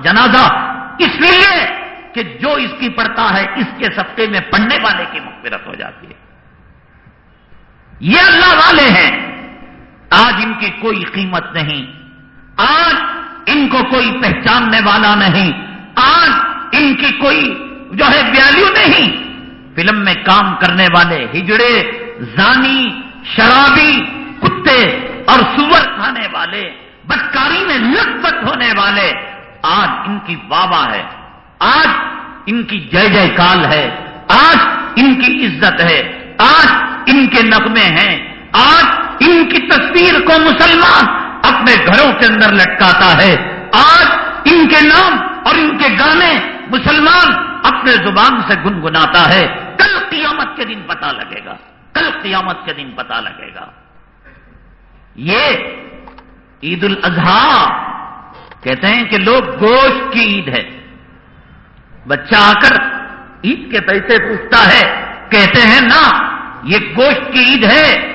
جنازہ اس لیے کہ جو اس کی پڑھتا ہے اس کے سفتے میں پڑھنے والے کی مغفرت ہو جاتی ہے۔ یہ اللہ والے ہیں۔ آج ان کی کوئی قیمت نہیں۔ آج ان کو کوئی پہچاننے والا نہیں۔ آج ان کی کوئی جو ہے ویلو نہیں۔ فلم میں کام کرنے والے ہجڑے، زانی، شرابی کتے اور سور کھانے والے بدکاری میں ہونے والے آج ان کی بابا ہے، آج ان کی جے جے کال ہے، آج ان کی عزت ہے، آج ان کے نغمے ہیں، آج ان کی تصویر کو مسلمان اپنے گھروں کے اندر لٹکاتا ہے، آج ان کے نام اور ان کے گانے مسلمان اپنے زبان سے گنگناتا ہے۔ کل قیامت کے دن پتا لگے گا، کل قیامت کے دن پتا لگے گا۔ یہ عید الاضحیٰ کہتے ہیں کہ لوگ گوشت کی عید ہے۔ بچہ آ کر عید کے پیسے پوچھتا ہے، کہتے ہیں نا یہ گوشت کی عید ہے۔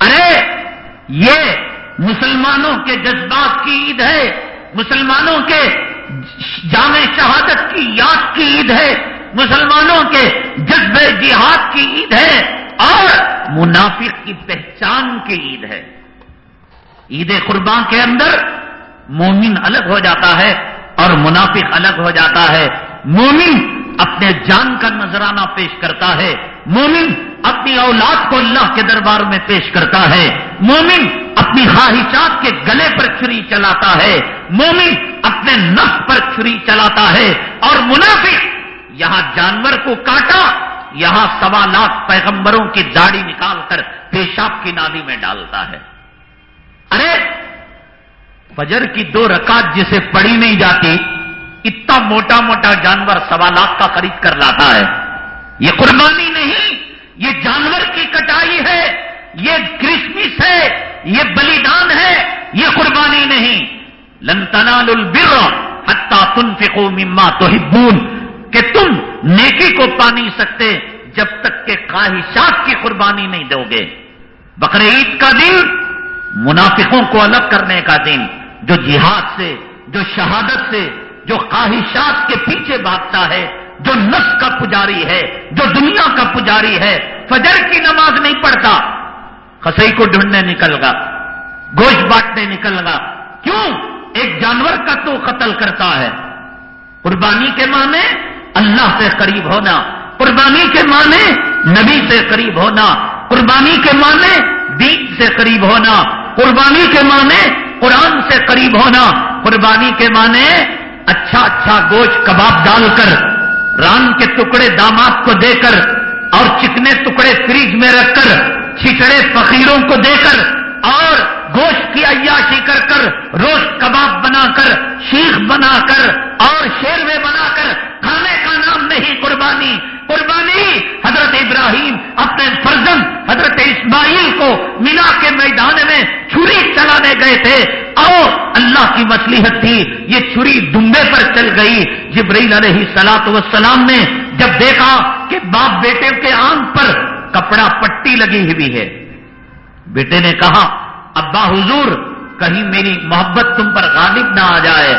ارے، یہ مسلمانوں کے جذبات کی عید ہے۔ مسلمانوں کے جامع شہادت کی یاد کی عید ہے۔ مسلمانوں کے جذب جہاد کی عید ہے۔ اور منافق کی پہچان کی عید ہے۔ عید قربان کے اندر مومن الگ ہو جاتا ہے اور منافق الگ ہو جاتا ہے۔ مومن اپنے جان کا نذرانہ پیش کرتا ہے۔ مومن اپنی اولاد کو اللہ کے دربار میں پیش کرتا ہے۔ مومن اپنی خواہشات کے گلے پر چھری چلاتا ہے۔ مومن اپنے نف پر چھری چلاتا ہے۔ اور منافق یہاں جانور کو کاٹا، یہاں سوا لاکھ پیغمبروں کی داڑھی نکال کر پیشاب کی نالی میں ڈالتا ہے۔ ارے فجر کی دو رکعت جسے پڑی نہیں جاتی، اتنا موٹا موٹا جانور سوا لاکھ کا خرید کر لاتا ہے۔ یہ قربانی نہیں، یہ جانور کی کٹائی ہے، یہ کرسمس ہے، یہ بلیدان ہے، یہ قربانی نہیں۔ لن تنال البر حتى تنفقوا مما تحبون۔ کہ تم نیکی کو پا نہیں سکتے جب تک کہ خواہشات کی قربانی نہیں دو گے۔ بقر عید کا دن، منافقوں کو الگ کرنے کا دن۔ جو جہاد سے، جو شہادت سے، جو خواہشات کے پیچھے بھاگتا ہے، جو نس کا پجاری ہے، جو دنیا کا پجاری ہے، فجر کی نماز نہیں پڑھتا خسئی کو ڈھونڈنے نکل گا، گوشت بانٹنے نکل گا۔ کیوں؟ ایک جانور کا تو قتل کرتا ہے۔ قربانی کے معنی اللہ سے قریب ہونا، قربانی کے معنی نبی سے قریب ہونا، قربانی کے معنی دین سے قریب ہونا، قربانی کے معنی قرآن سے قریب ہونا قربانی کے معنی اچھا اچھا گوشت کباب ڈال کر، ران کے ٹکڑے داماد کو دے کر، اور چکنے ٹکڑے فریج میں رکھ کر چھچڑے فقیروں کو دے کر، اور گوشت کی عیاشی کر کر روز کباب بنا کر، شیخ بنا کر، اور شیروے بنا کر، کھانے کا نام نہیں قربانی قربانی حضرت ابراہیم اپنے فرزن حضرت اسماعیل کو مینا کے میدان میں چھری چلانے گئے تھے۔ اور اللہ کی مصلیحت تھی۔ یہ چھری دمبے پر چل گئی۔ جبرائیل علیہ سلاط وسلام نے جب دیکھا کہ باپ بیٹے کے آنکھ پر کپڑا پٹی لگی ہوئی ہے۔ بیٹے نے کہا، ابا حضور، کہیں میری محبت تم پر غالب نہ آ جائے۔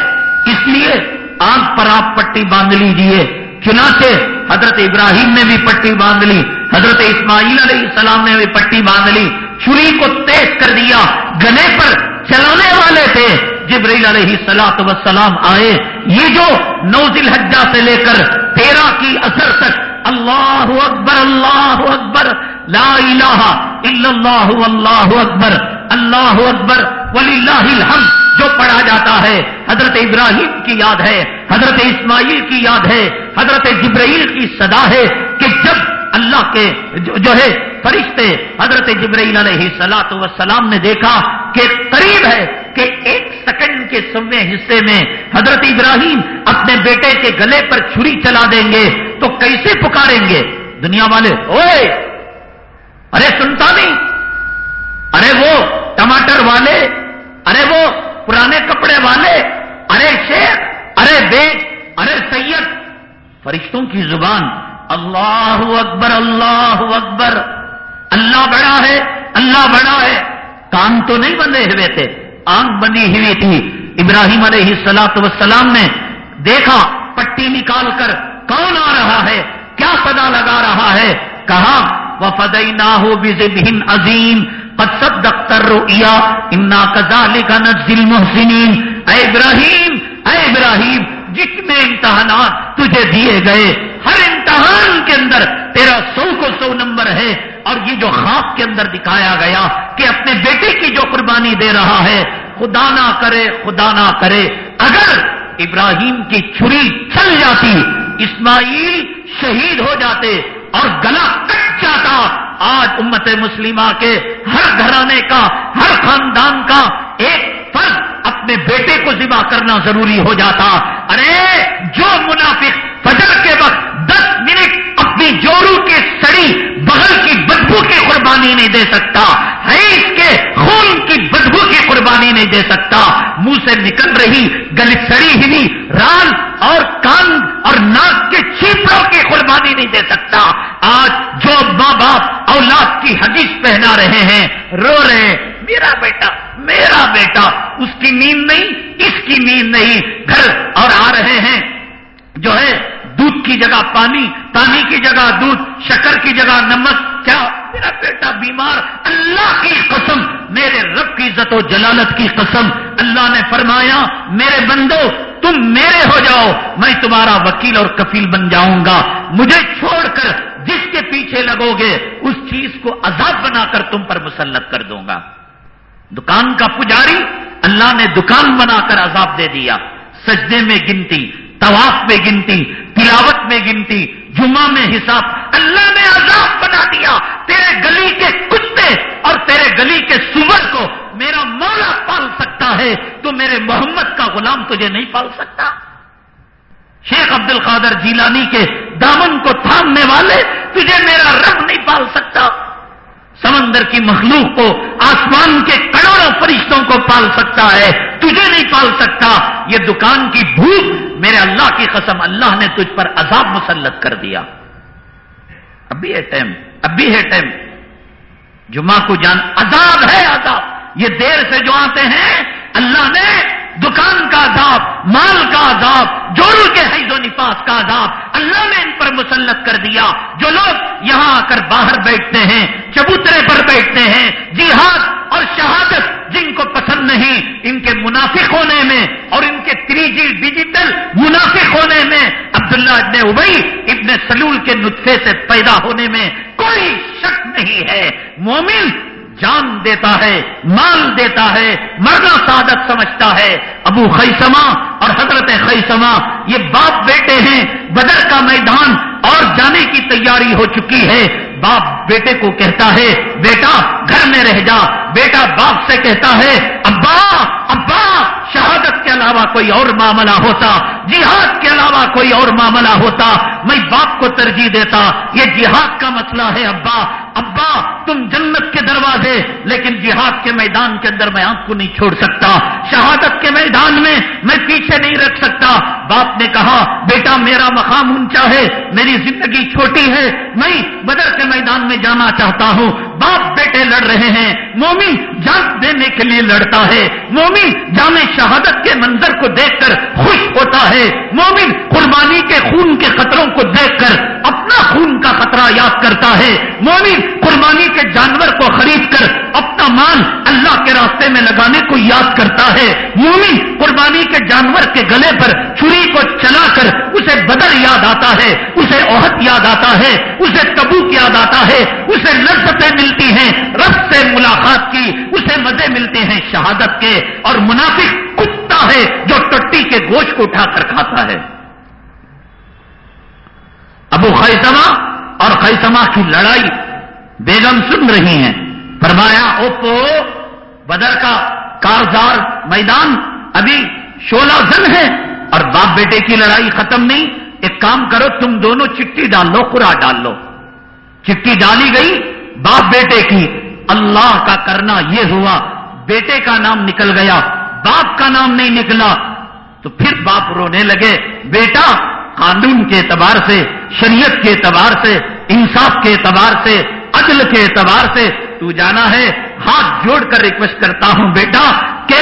اس لیے آنکھ پر آپ پٹی باندھ لیجیے۔ چنانچہ حضرت ابراہیم نے بھی پٹی باندھ لی، حضرت اسماعیل علیہ السلام نے بھی پٹی باندھ لی۔ چھری کو تیز کر دیا، گلے پر چلانے والے تھے۔ جبریل علیہ سلاط وسلام آئے۔ یہ جو نوزل حجا سے لے کر تیرہ کی اثر تک، اللہ اکبر اللہ اکبر، لا الہ الا اللہ اللہ اکبر اللہ اکبر ولی اللہ جو پڑھا جاتا ہے، حضرت ابراہیم کی یاد ہے، حضرت اسماعیل کی یاد ہے، حضرت جبرائیل کی صدا ہے کہ جب اللہ کے جو ہے فرشتے حضرت جبرائیل علیہ سلاط وسلام نے دیکھا کہ قریب ہے کہ ایک سیکنڈ کے سویں حصے میں حضرت ابراہیم اپنے بیٹے کے گلے پر چھری چلا دیں گے تو کیسے پکاریں گے؟ دنیا والے اوے ارے سنتا نہیں! ارے وہ ٹماٹر والے! ارے وہ پرانے کپڑے والے، ارے شیخ، ارے بیگ، ارے سید، فرشتوں کی زبان، اللہ اکبر اللہ اکبر، اللہ بڑا ہے، اللہ بڑا ہے کام تو نہیں بندے ہوئے تھے، آنکھ بنی ہوئی تھی، ابراہیم علیہ سلاط وسلام نے دیکھا، پٹی نکال کر، کون آ رہا ہے، کیا پتا لگا رہا ہے، کہا وہ فدئی نہ ہو عظیم قد دختر رویا انا کزال کا نزل محسنین اے ابراہیم اے ابراہیم، جتنے امتحانات تجھے دیے گئے، ہر امتحان کے اندر تیرا سو کو سو نمبر ہے۔ اور یہ جو خواب کے اندر دکھایا گیا کہ اپنے بیٹے کی جو قربانی دے رہا ہے، خدا نہ کرے، خدا نہ کرے۔ اگر ابراہیم کی چھری چل جاتی، اسماعیل شہید ہو جاتے اور گلا کٹ جاتا آج امت مسلمہ کے ہر گھرانے کا، ہر خاندان کا ایک فرد اپنے بیٹے کو ذبح کرنا ضروری ہو جاتا۔ ارے، جو منافق فجر کے وقت دس منٹ اپنی جوڑوں کے سڑی بغل کی بدبو کی قربانی نہیں دے سکتا۔ حیث کے خون کی بدبو کی قربانی نہیں دے سکتا۔ منہ سے نکل رہی، گلی سڑی ہوئی، رال اور کان اور ناک کے چیپڑوں کی قربانی نہیں دے سکتا۔ آج جو ماں باپ اولاد کی حدیث پہنا رہے ہیں، رو رہے ہیں، میرا بیٹا میرا بیٹا، اس کی نیند نہیں، اس کی نیند نہیں، گھر اور آ رہے ہیں۔ جو ہے دودھ کی جگہ پانی پانی کی جگہ دودھ، شکر کی جگہ نمک۔ کیا میرا بیٹا بیمار؟ اللہ کی قسم، میرے رب کی عزت و جلالت کی قسم۔ اللہ نے فرمایا، میرے بندو، تم میرے ہو جاؤ، میں تمہارا وکیل اور کفیل بن جاؤں گا۔ مجھے چھوڑ کر جس کے پیچھے لگو گے اس چیز کو عذاب بنا کر تم پر مسلط کر دوں گا۔ دکان کا پجاری، اللہ نے دکان بنا کر عذاب دے دیا۔ سجدے میں گنتی، طواف میں گنتی تلاوت میں گنتی، جمعہ میں حساب، اللہ نے عذاب بنا دیا، تیرے گلی کے کتے اور تیرے گلی کے سور کو میرا مولا پال سکتا ہے، تو میرے محمد کا غلام تجھے نہیں پال سکتا۔ شیخ عبد القادر جیلانی کے دامن کو تھامنے والے تجھے میرا رب نہیں پال سکتا۔ سمندر کی مخلوق کو آسمان کے کروڑوں فرشتوں کو پال سکتا ہے، تجھے نہیں پال سکتا۔ یہ دکان کی بھوک میرے اللہ کی قسم، اللہ نے تجھ پر عذاب مسلط کر دیا۔ اب بھی ہے ٹائم اب بھی ہے ٹائم۔ جمعہ کو جان، عذاب ہے عذاب۔ یہ دیر سے جو آتے ہیں، اللہ نے دکان کا عذاب مال کا عذاب جوڑوں کے حیض و نفاس کا عذاب اللہ نے ان پر مسلط کر دیا۔ جو لوگ یہاں آ کر باہر بیٹھتے ہیں، چبوترے پر بیٹھتے ہیں، جہاد اور شہادت جن کو پسند نہیں، ان کے منافق ہونے میں اور ان کے تھری جی ڈیجیٹل منافق ہونے میں عبداللہ ابن ابئی ابن سلول کے نطفے سے پیدا ہونے میں کوئی شک نہیں ہے۔ مومن جان دیتا ہے، مال دیتا ہے مرنا سعادت سمجھتا ہے۔ ابو خیسما اور حضرت خیسما یہ باپ بیٹے ہیں، بدر کا میدان اور جانے کی تیاری ہو چکی ہے۔ باپ بیٹے کو کہتا ہے، بیٹا گھر میں رہ جا۔ بیٹا باپ سے کہتا ہے، ابا ابا، شہادت کے علاوہ کوئی اور معاملہ ہوتا۔ جہاد کے علاوہ کوئی اور معاملہ ہوتا۔ میں باپ کو ترجیح دیتا۔ یہ جہاد کا مسئلہ ہے، ابا ابا، تم جنت کے دروازے، لیکن جہاد کے میدان کے اندر میں آپ کو نہیں چھوڑ سکتا۔ شہادت کے میدان میں میں پیچھے نہیں رکھ سکتا۔ باپ نے کہا، بیٹا، میرا مقام اونچا ہے، میری زندگی چھوٹی ہے، میں بدر کے میدان میں جانا چاہتا ہوں۔ باپ، بیٹے لڑ رہے ہیں۔ مومن جان دینے کے لیے لڑتا ہے۔ مومن جامع شہادت کے منظر کو دیکھ کر خوش ہوتا ہے۔ مومن قربانی کے خون کے خطروں کو دیکھ کر اپنا خون کا خطرہ یاد کرتا ہے۔ مومن قربانی کے جانور کو خرید کر اپنا مال اللہ کے راستے میں لگانے کو یاد کرتا ہے۔ مومن قربانی کے جانور کے گلے پر چھری کو چلا کر اسے بدر یاد آتا ہے، اسے عہد یاد آتا ہے، اسے تبوک یاد آتا ہے، اسے لذتیں ملتی ہیں، رب سے ملاقات کی اسے مزے ملتے ہیں شہادت کے۔ اور منافق کتا ہے جو ٹٹی کے گوشت کو اٹھا کر کھاتا ہے۔ ابو خیسما اور خیسما کی لڑائی بیگم سن رہی ہیں۔ فرمایا، اوپو، بدر کا کارزار میدان ابھی شولہ زن ہے اور باپ بیٹے کی لڑائی ختم نہیں۔ ایک کام کرو، تم دونوں چٹی ڈال لو قرا ڈال لو۔ چٹی ڈالی گئی باپ بیٹے کی۔ اللہ کا کرنا یہ ہوا۔ بیٹے کا نام نکل گیا۔ باپ کا نام نہیں نکلا۔ تو پھر باپ رونے لگے۔ بیٹا، قانون کے اعتبار سے، شریعت کے اعتبار سے، انصاف کے اعتبار سے عدل کے اعتبار سے تو جانا ہے ہاتھ جوڑ کر ریکویسٹ کرتا ہوں بیٹا کہ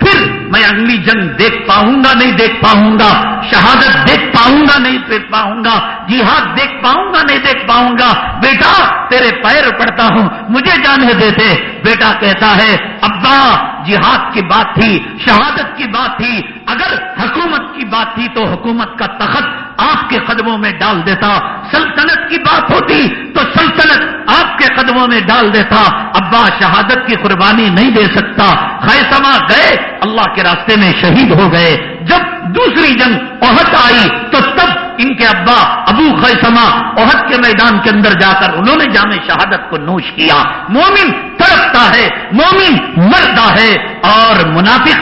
پھر میں اگلی جنگ دیکھ پاؤں گا، نہیں دیکھ پاؤں گا، شہادت دیکھ پاؤں گا، نہیں دیکھ پاؤں گا، جہاد دیکھ پاؤں گا، نہیں دیکھ پاؤں گا۔ بیٹا، تیرے پیر پڑتا ہوں، مجھے جانے دیتے بیٹا کہتا ہے، ابا، جہاد کی بات تھی، شہادت کی بات تھی۔ اگر حکومت کی بات تھی تو حکومت کا تخت آپ کے قدموں میں ڈال دیتا۔ سلطنت کی بات ہوتی تو سلطنت آپ کے قدموں میں ڈال دیتا۔ ابا، شہادت کی قربانی نہیں دے سکتا۔ خیسما گئے اللہ کے راستے میں شہید ہو گئے۔ جب دوسری جنگ عہد آئی تو تب ان کے ابا ابو خیسما عہد کے میدان کے اندر جا کر انہوں نے جامع شہادت کو نوش کیا۔ مومن تڑپتا ہے، مومن مرتا ہے اور منافق۔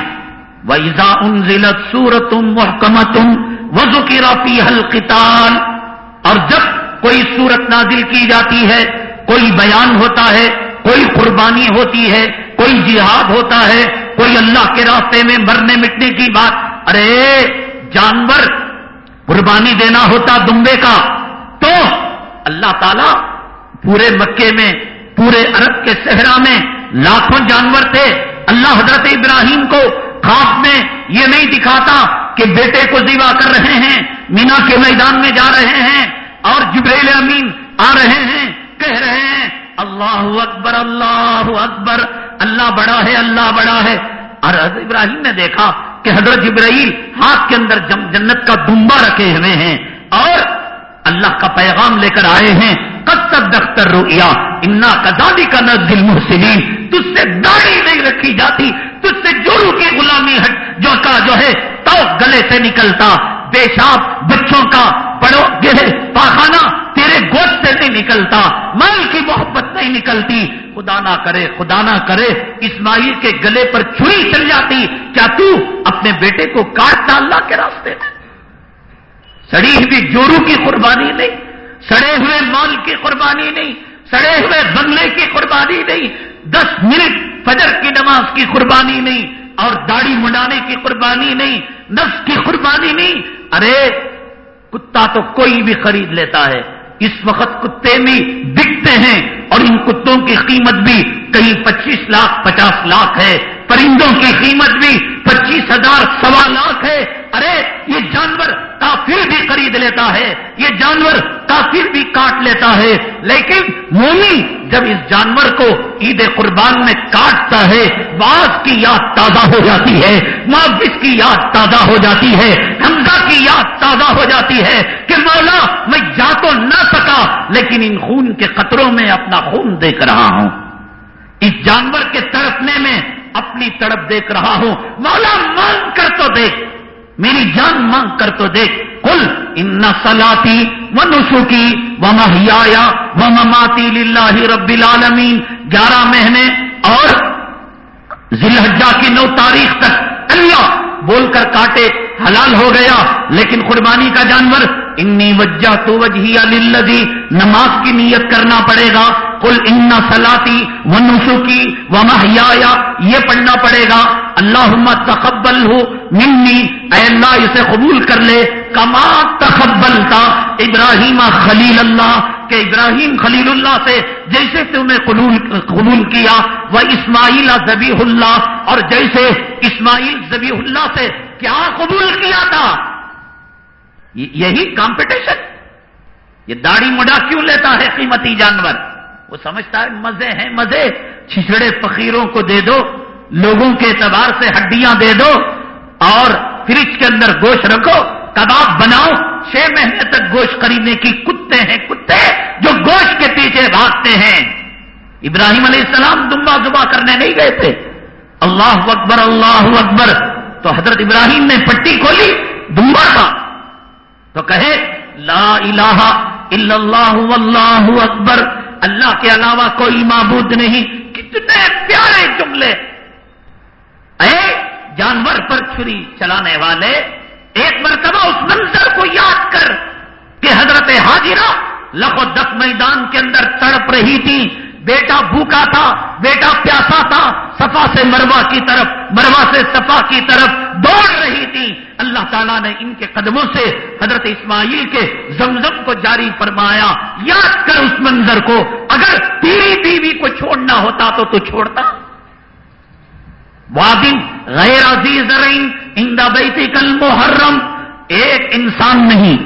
ویزا ان ضلع سورتم محکمتم وزو کی رافی اور جب کوئی صورت نازل کی جاتی ہے، کوئی بیان ہوتا ہے، کوئی قربانی ہوتی ہے، کوئی جہاد ہوتا ہے کوئی اللہ کے راستے میں مرنے مٹنے کی بات، ارے، جانور قربانی دینا ہوتا دمبے کا، تو اللہ تعالی پورے مکے میں، پورے عرب کے صحرا میں لاکھوں جانور تھے۔ اللہ حضرت ابراہیم کو خواب میں یہ نہیں دکھاتا کہ بیٹے کو زیوا کر رہے ہیں، مینا کے میدان میں جا رہے ہیں اور جبریل امین آ رہے ہیں، کہہ رہے ہیں اللہ اکبر اللہ اکبر۔ اللہ بڑا ہے، اللہ بڑا ہے۔ اور حضرت ابراہیم نے دیکھا کہ حضرت جبرائیل ہاتھ کے اندر جنت کا دمبا رکھے ہوئے ہیں اور اللہ کا پیغام لے کر آئے ہیں۔ کب تک دفتر رویا انا کزادی کا نزل محسنین تجھ سے داڑھی نہیں رکھی جاتی، تجھ سے جورو کی غلامی ہٹ جو کا جو ہے تو گلے سے نکلتا۔ پیشاب بچوں کا، بڑوں گہے پاخانہ تیرے گوشت نہیں نکلتا مال کی محبت نہیں نکلتی۔ خدا نہ کرے، خدا نہ کرے، اسماعیل کے گلے پر چھری چل جاتی۔ کیا تو اپنے بیٹے کو کاٹ ڈالنا کے راستے میں؟ سڑی ہوئی جورو کی قربانی نہیں، سڑے ہوئے مال کی قربانی نہیں، سڑے ہوئے بنگلے کی قربانی نہیں۔ دس منٹ فجر کی نماز کی قربانی نہیں، اور داڑھی منڈانے کی قربانی نہیں، نفس کی قربانی نہیں۔ ارے، کتا تو کوئی بھی خرید لیتا ہے۔ اس وقت کتے بھی بکتے ہیں اور ان کتوں کی قیمت بھی کہیں پچیس لاکھ پچاس لاکھ ہے، پرندوں کی قیمت بھی پچیس ہزار سوا لاکھ ہے۔ ارے، یہ جانور کافر بھی خرید لیتا ہے۔ یہ جانور کافر کاٹ لیتا ہے۔ لیکن مومی جب اس جانور کو عید قربان میں کاٹتا ہے باز کی یاد تازہ ہو جاتی ہے معاوض کی یاد تازہ ہو جاتی ہے حمزہ کی یاد تازہ ہو جاتی ہے کہ مولا میں جا تو نہ سکا، لیکن ان خون کے قطروں میں اپنا خون دیکھ رہا ہوں۔ اس جانور کے تڑپنے میں اپنی تڑپ دیکھ رہا ہوں۔ مولا مانگ کر تو دیکھ۔ میری جان مانگ کر تو دیکھ۔ کل ان سلاتی و نسوکی و محیا و مماتی لاہ رب العالمین گیارہ مہینے اور ذلحجہ کی نو تاریخ تک اللہ بول کر کاٹے حلال ہو گیا۔ لیکن قربانی کا جانور انی وجہ تو وجہ للذی نماز کی نیت کرنا پڑے گا۔ کل ان سلاتی و نسوکی و محیا یہ پڑھنا پڑے گا اللہ تقبل ہو منی اے اللہ اسے قبول کر لے، کما تقبل تھا ابراہیم خلیل اللہ کہ ابراہیم خلیل اللہ سے جیسے تم نے قبول کیا، وہ اسماعیل زبی اللہ، اور جیسے اسماعیل زبی اللہ سے کیا قبول کیا تھا؟ یہی کمپٹیشن، یہ داڑھی مڈا کیوں لیتا ہے قیمتی جانور؟ وہ سمجھتا ہے مزے ہیں مزے، چھچڑے فقیروں کو دے دو، لوگوں کے اعتبار سے ہڈیاں دے دو، اور فریج کے اندر گوشت رکھو، کباب بناؤ، چھ مہینے تک گوشت خریدنے کی کتے ہیں کتے جو گوشت کے پیچھے بھاگتے ہیں۔ ابراہیم علیہ السلام دمبا دبا کرنے نہیں گئے تھے۔ اللہ اکبر اللہ اکبر۔ تو حضرت ابراہیم نے پٹی کھولی، دمبا کا تو کہے، لا الہ الا اللہ، واللہ اکبر۔ اللہ کے علاوہ کوئی معبود نہیں۔ کتنے پیارے جملے۔ اے جانور پر چھری چلانے والے، ایک مرتبہ اس منظر کو یاد کر کہ حضرت حاجرہ لکھو دس میدان کے اندر تڑپ رہی تھی بیٹا بھوکا تھا، بیٹا پیاسا تھا سفا سے مروا کی طرف مروا سے سفا کی طرف دوڑ رہی تھی۔ اللہ تعالیٰ نے ان کے قدموں سے حضرت اسماعیل کے زمزم کو جاری فرمایا۔ یاد کر اس منظر کو۔ اگر تیری بیوی کو چھوڑنا ہوتا تو تو چھوڑتا۔ وادن غیر عزیز اندا بیتی کل محرم ایک انسان نہیں،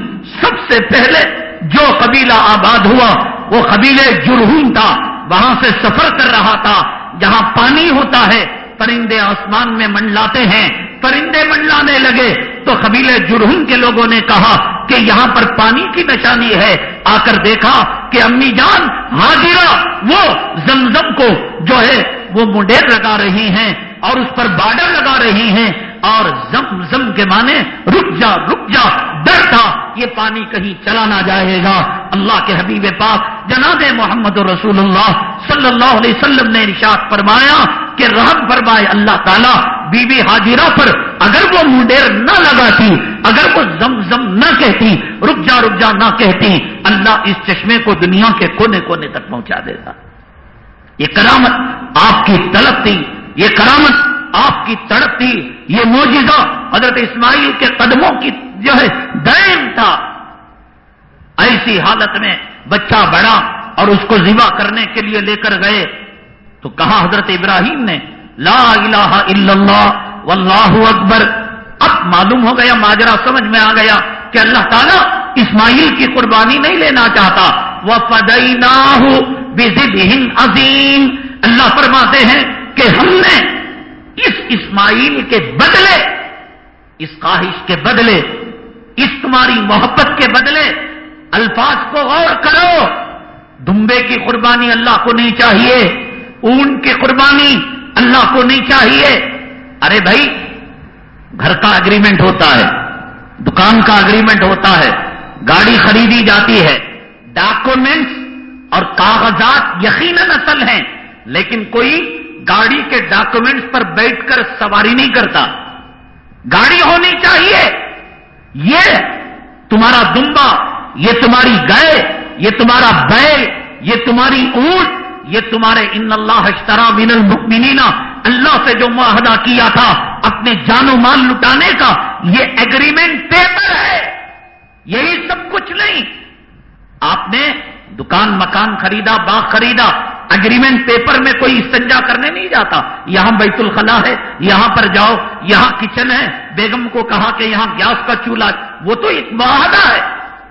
سب سے پہلے جو قبیلہ آباد ہوا، وہ قبیلے جرہون تھا۔ وہاں سے سفر کر رہا تھا، جہاں پانی ہوتا ہے، پرندے آسمان میں منڈلاتے ہیں، پرندے منڈلانے لگے۔ تو قبیلے جرہن کے لوگوں نے کہا کہ یہاں پر پانی کی نشانی ہے۔ آ کر دیکھا کہ امی جان حاضرہ وہ زمزم کو جو ہے، وہ منڈیر لگا رہی ہیں اور اس پر بارڈر لگا رہی ہیں۔ اور زم زم کے معنی رک جا رک جا، ڈر تھا یہ پانی کہیں چلا نہ جائے گا۔ اللہ کے حبیب پاک جناب محمد رسول اللہ صلی اللہ علیہ وسلم نے ارشاد فرمایا کہ رحم فرمائے اللہ تعالیٰ بی بی حاجرہ پر اگر وہ منڈیر نہ لگاتی، اگر وہ زم زم نہ کہتی، رک جا رک جا نہ کہتی، اللہ اس چشمے کو دنیا کے کونے کونے تک پہنچا دیتا یہ کرامت آپ کی طلب تھی، یہ کرامت آپ کی تڑپ تھی یہ موجودہ حضرت اسماعیل کے قدموں کی جو ہے دین تھا۔ ایسی حالت میں بچہ بڑا اور اس کو ذبح کرنے کے لیے لے کر گئے۔ تو کہا حضرت ابراہیم نے، لا الہ الا اللہ، واللہ اکبر۔ اب معلوم ہو گیا، ماجرا سمجھ میں آ گیا کہ اللہ تعالیٰ اسماعیل کی قربانی نہیں لینا چاہتا۔ وہ پدئی نہ عظیم اللہ فرماتے ہیں کہ ہم نے اس اسماعیل کے بدلے، اس خواہش کے بدلے، اس تمہاری محبت کے بدلے، الفاظ کو غور کرو۔ دمبے کی قربانی اللہ کو نہیں چاہیے، اون کی قربانی اللہ کو نہیں چاہیے۔ ارے بھائی، گھر کا اگریمنٹ ہوتا ہے، دکان کا اگریمنٹ ہوتا ہے، گاڑی خریدی جاتی ہے۔ ڈاکومنٹس اور کاغذات یقیناً اصل ہیں، لیکن کوئی گاڑی کے ڈاکومنٹس پر بیٹھ کر سواری نہیں کرتا۔ گاڑی ہونی چاہیے۔ یہ تمہارا دمبا، یہ تمہاری گائے، یہ تمہارا بیل، یہ تمہاری اونٹ، یہ تمہارے ان اللہ اشترا من المؤمنین۔ اللہ سے جو معاہدہ کیا تھا اپنے جان و مال لٹانے کا، یہ ایگریمنٹ پیپر ہے۔ یہی سب کچھ نہیں۔ آپ نے دکان، مکان خریدا، باغ خریدا اگریمنٹ پیپر میں کوئی استنجا کرنے نہیں جاتا یہاں بیت الخلا ہے، یہاں پر جاؤ، یہاں کچن ہے۔ بیگم کو کہا کہ یہاں گیس کا چولہا، وہ تو ایک معاہدہ ہے۔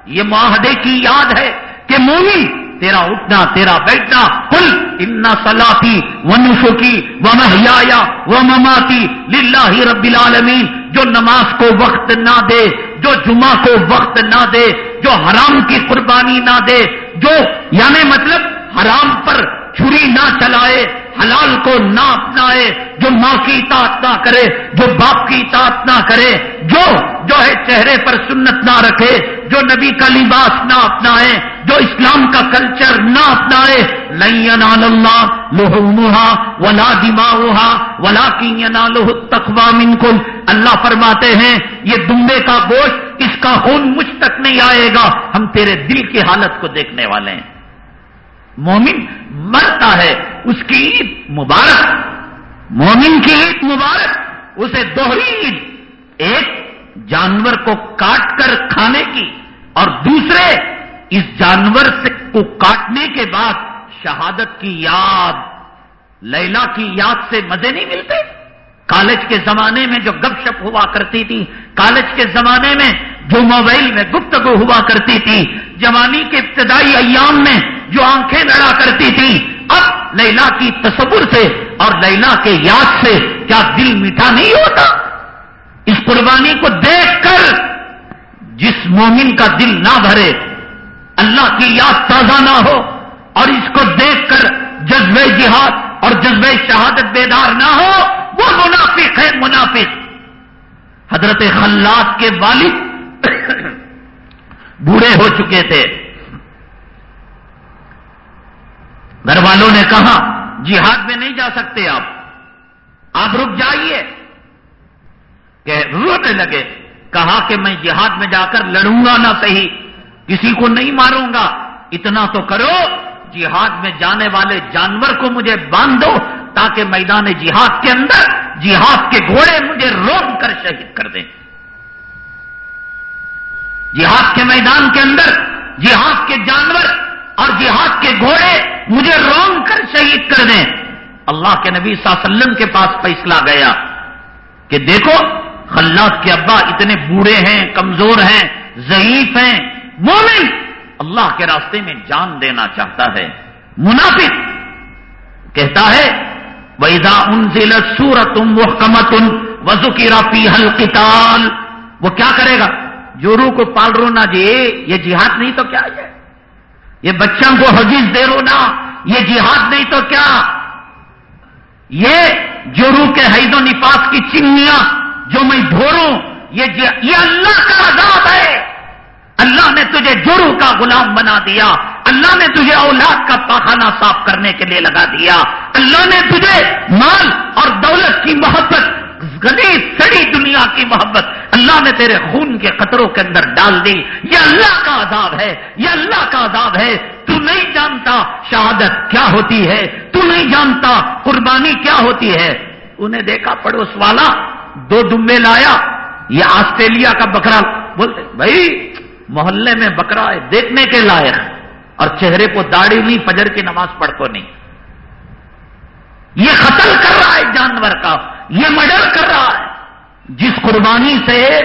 یہ معاہدے کی یاد ہے کہ مومی تیرا اٹھنا، تیرا بیٹھنا کل اتنا سلاتی و نسو کی و محیا و مماتی للہ رب العالمین۔ جو نماز کو وقت نہ دے، جو جمعہ کو وقت نہ دے، جو حرام کی قربانی نہ دے، جو یعنی مطلب حرام پر چھری نہ چلائے، حلال کو نہ اپنائے، جو ماں کی اطاعت نہ کرے، جو باپ کی اطاعت نہ کرے، جو جو ہے چہرے پر سنت نہ رکھے، جو نبی کا لباس نہ اپنائے، جو اسلام کا کلچر نہ اپنائے اللہ لوہا ولا دما ولا کی لوہ تخوا منکل اللہ فرماتے ہیں، یہ دمبے کا گوشت، اس کا خون مجھ تک نہیں آئے گا، ہم تیرے دل کی حالت کو دیکھنے والے ہیں۔ مومن مرتا ہے، اس کی عید مبارک، مومن کی عید مبارک، اسے دوہری عید ایک جانور کو کاٹ کر کھانے کی اور دوسرے اس جانور سے کو کاٹنے کے بعد شہادت کی یاد لیلا کی یاد سے مزے نہیں ملتے؟ کالج کے زمانے میں جو گپ شپ ہوا کرتی تھی، کالج کے زمانے میں جو موبائل میں گفتگو ہوا کرتی تھی، جوانی کے ابتدائی ایام میں جو آنکھیں لڑا کرتی تھی اب لیلا کی تصور سے اور لیلا کے یاد سے کیا دل میٹھا نہیں ہوتا؟ اس قربانی کو دیکھ کر جس مومن کا دل نہ بھرے، اللہ کی یاد تازہ نہ ہو اور اس کو دیکھ کر جذبہ جہاد اور جذبہ شہادت بیدار نہ ہو، وہ منافق ہے منافق۔ حضرت خلاد کے والد [coughs] بوڑھے ہو چکے تھے۔ گھر والوں نے کہا، جہاد میں نہیں جا سکتے آپ۔ آپ رک جائیے۔ کہ رونے لگے۔ کہا کہ میں جہاد میں جا کر لڑوں گا نہ صحیح، کسی کو نہیں ماروں گا۔ اتنا تو کرو، جہاد میں جانے والے جانور کو مجھے باندھ دو تاکہ میدان جہاد کے اندر، جہاد کے گھوڑے مجھے روک کر شہید کر دیں۔ جہاد کے میدان کے اندر، جہاد کے جانور اور جہاد کے گھوڑے مجھے رونگ کر شہید کر دیں۔ اللہ کے نبی صلی اللہ علیہ وسلم کے پاس فیصلہ گیا کہ دیکھو خلاد کے ابا اتنے بوڑھے ہیں، کمزور ہیں، ضعیف ہیں۔ مومن اللہ کے راستے میں جان دینا چاہتا ہے۔ منافق کہتا ہے ویدا ان ضلع سورت وہ کمتن وزو کی رافی وہ کیا کرے گا؟ جورو کو پال رونا جی یہ جہاد نہیں تو کیا ہے؟ یہ بچوں کو حجیز دے رونا یہ جہاد نہیں تو کیا؟ یہ جو روح کے حید و نفاس کی چنیاں جو میں دھوروں یہ جی- یہ اللہ کا عذاب ہے۔ اللہ نے تجھے جرو کا غلام بنا دیا۔ اللہ نے تجھے اولاد کا پاخانہ صاف کرنے کے لیے لگا دیا۔ اللہ نے تجھے مال اور دولت کی محبت گلی سڑی دنیا کی محبت اللہ نے تیرے خون کے قطروں کے اندر ڈال دی یہ اللہ کا عذاب ہے، یہ اللہ کا عذاب ہے۔ تو نہیں جانتا شہادت کیا ہوتی ہے، تو نہیں جانتا قربانی کیا ہوتی ہے۔ انہیں دیکھا پڑوس والا دو دمبے لایا، یہ آسٹریلیا کا بکرا بولتے، بھائی محلے میں بکرا ہے، دیکھنے کے لائق۔ اور چہرے کو داڑھی نہیں، فجر کی نماز پڑھ کو نہیں۔ یہ قتل کر رہا ہے جانور کا۔ یہ مڈر کر رہا ہے۔ جس قربانی سے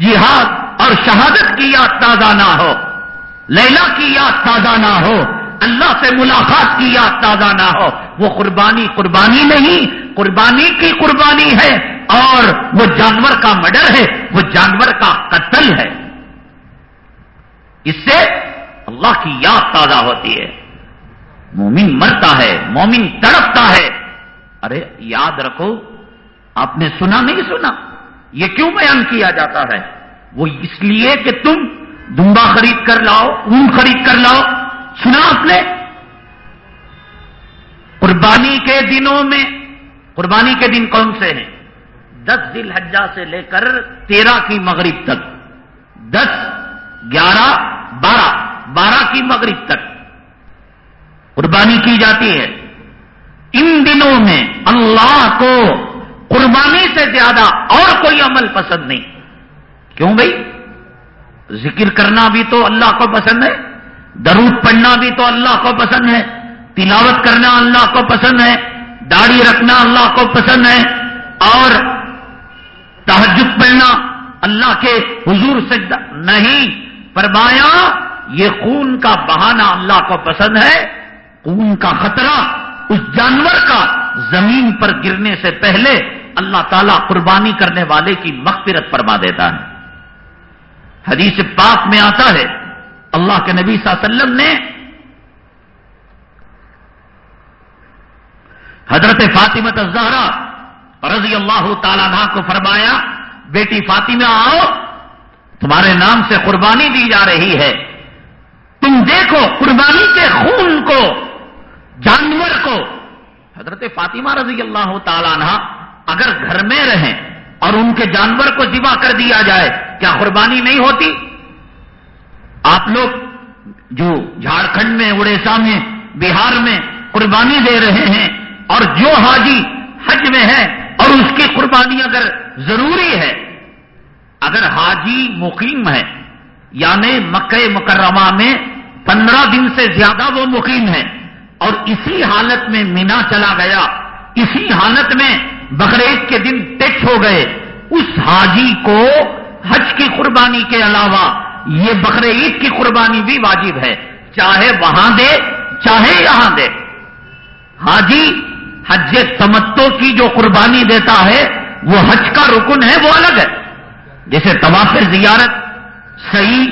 جہاد اور شہادت کی یاد تازہ نہ ہو لیلا کی یاد تازہ نہ ہو، اللہ سے ملاقات کی یاد تازہ نہ ہو، وہ قربانی قربانی نہیں، قربانی کی قربانی ہے اور وہ جانور کا مڈر ہے، وہ جانور کا قتل ہے۔ اس سے اللہ کی یاد تازہ ہوتی ہے۔ مومن مرتا ہے، مومن تڑپتا ہے۔ ارے، یاد رکھو آپ نے سنا نہیں سنا یہ کیوں بیان کیا جاتا ہے وہ اس لیے کہ تم دمبا خرید کر لاؤ، اون خرید کر لاؤ۔ سنا آپ نے؟ قربانی کے دنوں میں، قربانی کے دن کون سے ہیں؟ دس دل حجا سے لے کر تیرہ کی مغرب تک۔ دس، گیارہ، بارہ بارہ کی مغرب تک۔ قربانی کی جاتی ہے۔ ان دنوں میں اللہ کو قربانی سے زیادہ اور کوئی عمل پسند نہیں۔ کیوں بھائی؟ ذکر کرنا بھی تو اللہ کو پسند ہے، درود پڑھنا بھی تو اللہ کو پسند ہے، تلاوت کرنا اللہ کو پسند ہے، داڑھی رکھنا اللہ کو پسند ہے، اور تحجد پڑھنا اللہ کے حضور سے نہیں۔ فرمایا، یہ خون کا بہانہ اللہ کو پسند ہے، خون کا خطرہ اس جانور کا زمین پر گرنے سے پہلے اللہ تعالیٰ قربانی کرنے والے کی مغفرت فرما دیتا ہے۔ حدیث پاک میں آتا ہے، اللہ کے نبی صلی اللہ علیہ وسلم نے حضرت فاطمہ الزہرا رضی اللہ تعالیٰ کو فرمایا، بیٹی فاطمہ آؤ، تمہارے نام سے قربانی دی جا رہی ہے۔ تم دیکھو قربانی کے خون کو، جانور کو۔ حضرت فاطمہ رضی اللہ تعالیٰ عنہ اگر گھر میں رہیں اور ان کے جانور کو ذبح کر دیا جائے، کیا قربانی نہیں ہوتی؟ آپ لوگ جو جھارکھنڈ میں، اڑیسہ میں، بہار میں قربانی دے رہے ہیں اور جو حاجی حج میں ہے اور اس کی قربانی اگر ضروری ہے، اگر حاجی مقیم ہے یعنی مکہ مکرمہ میں پندرہ دن سے زیادہ وہ مقیم ہے اور اسی حالت میں مینا چلا گیا، اسی حالت میں بقرعید کے دن ٹچ ہو گئے۔ اس حاجی کو حج کی قربانی کے علاوہ یہ بقر عید کی قربانی بھی واجب ہے۔ چاہے وہاں دے، چاہے یہاں دے۔ حاجی حج تمتو کی جو قربانی دیتا ہے، وہ حج کا رکن ہے، وہ الگ ہے۔ جیسے طواف زیارت صحیح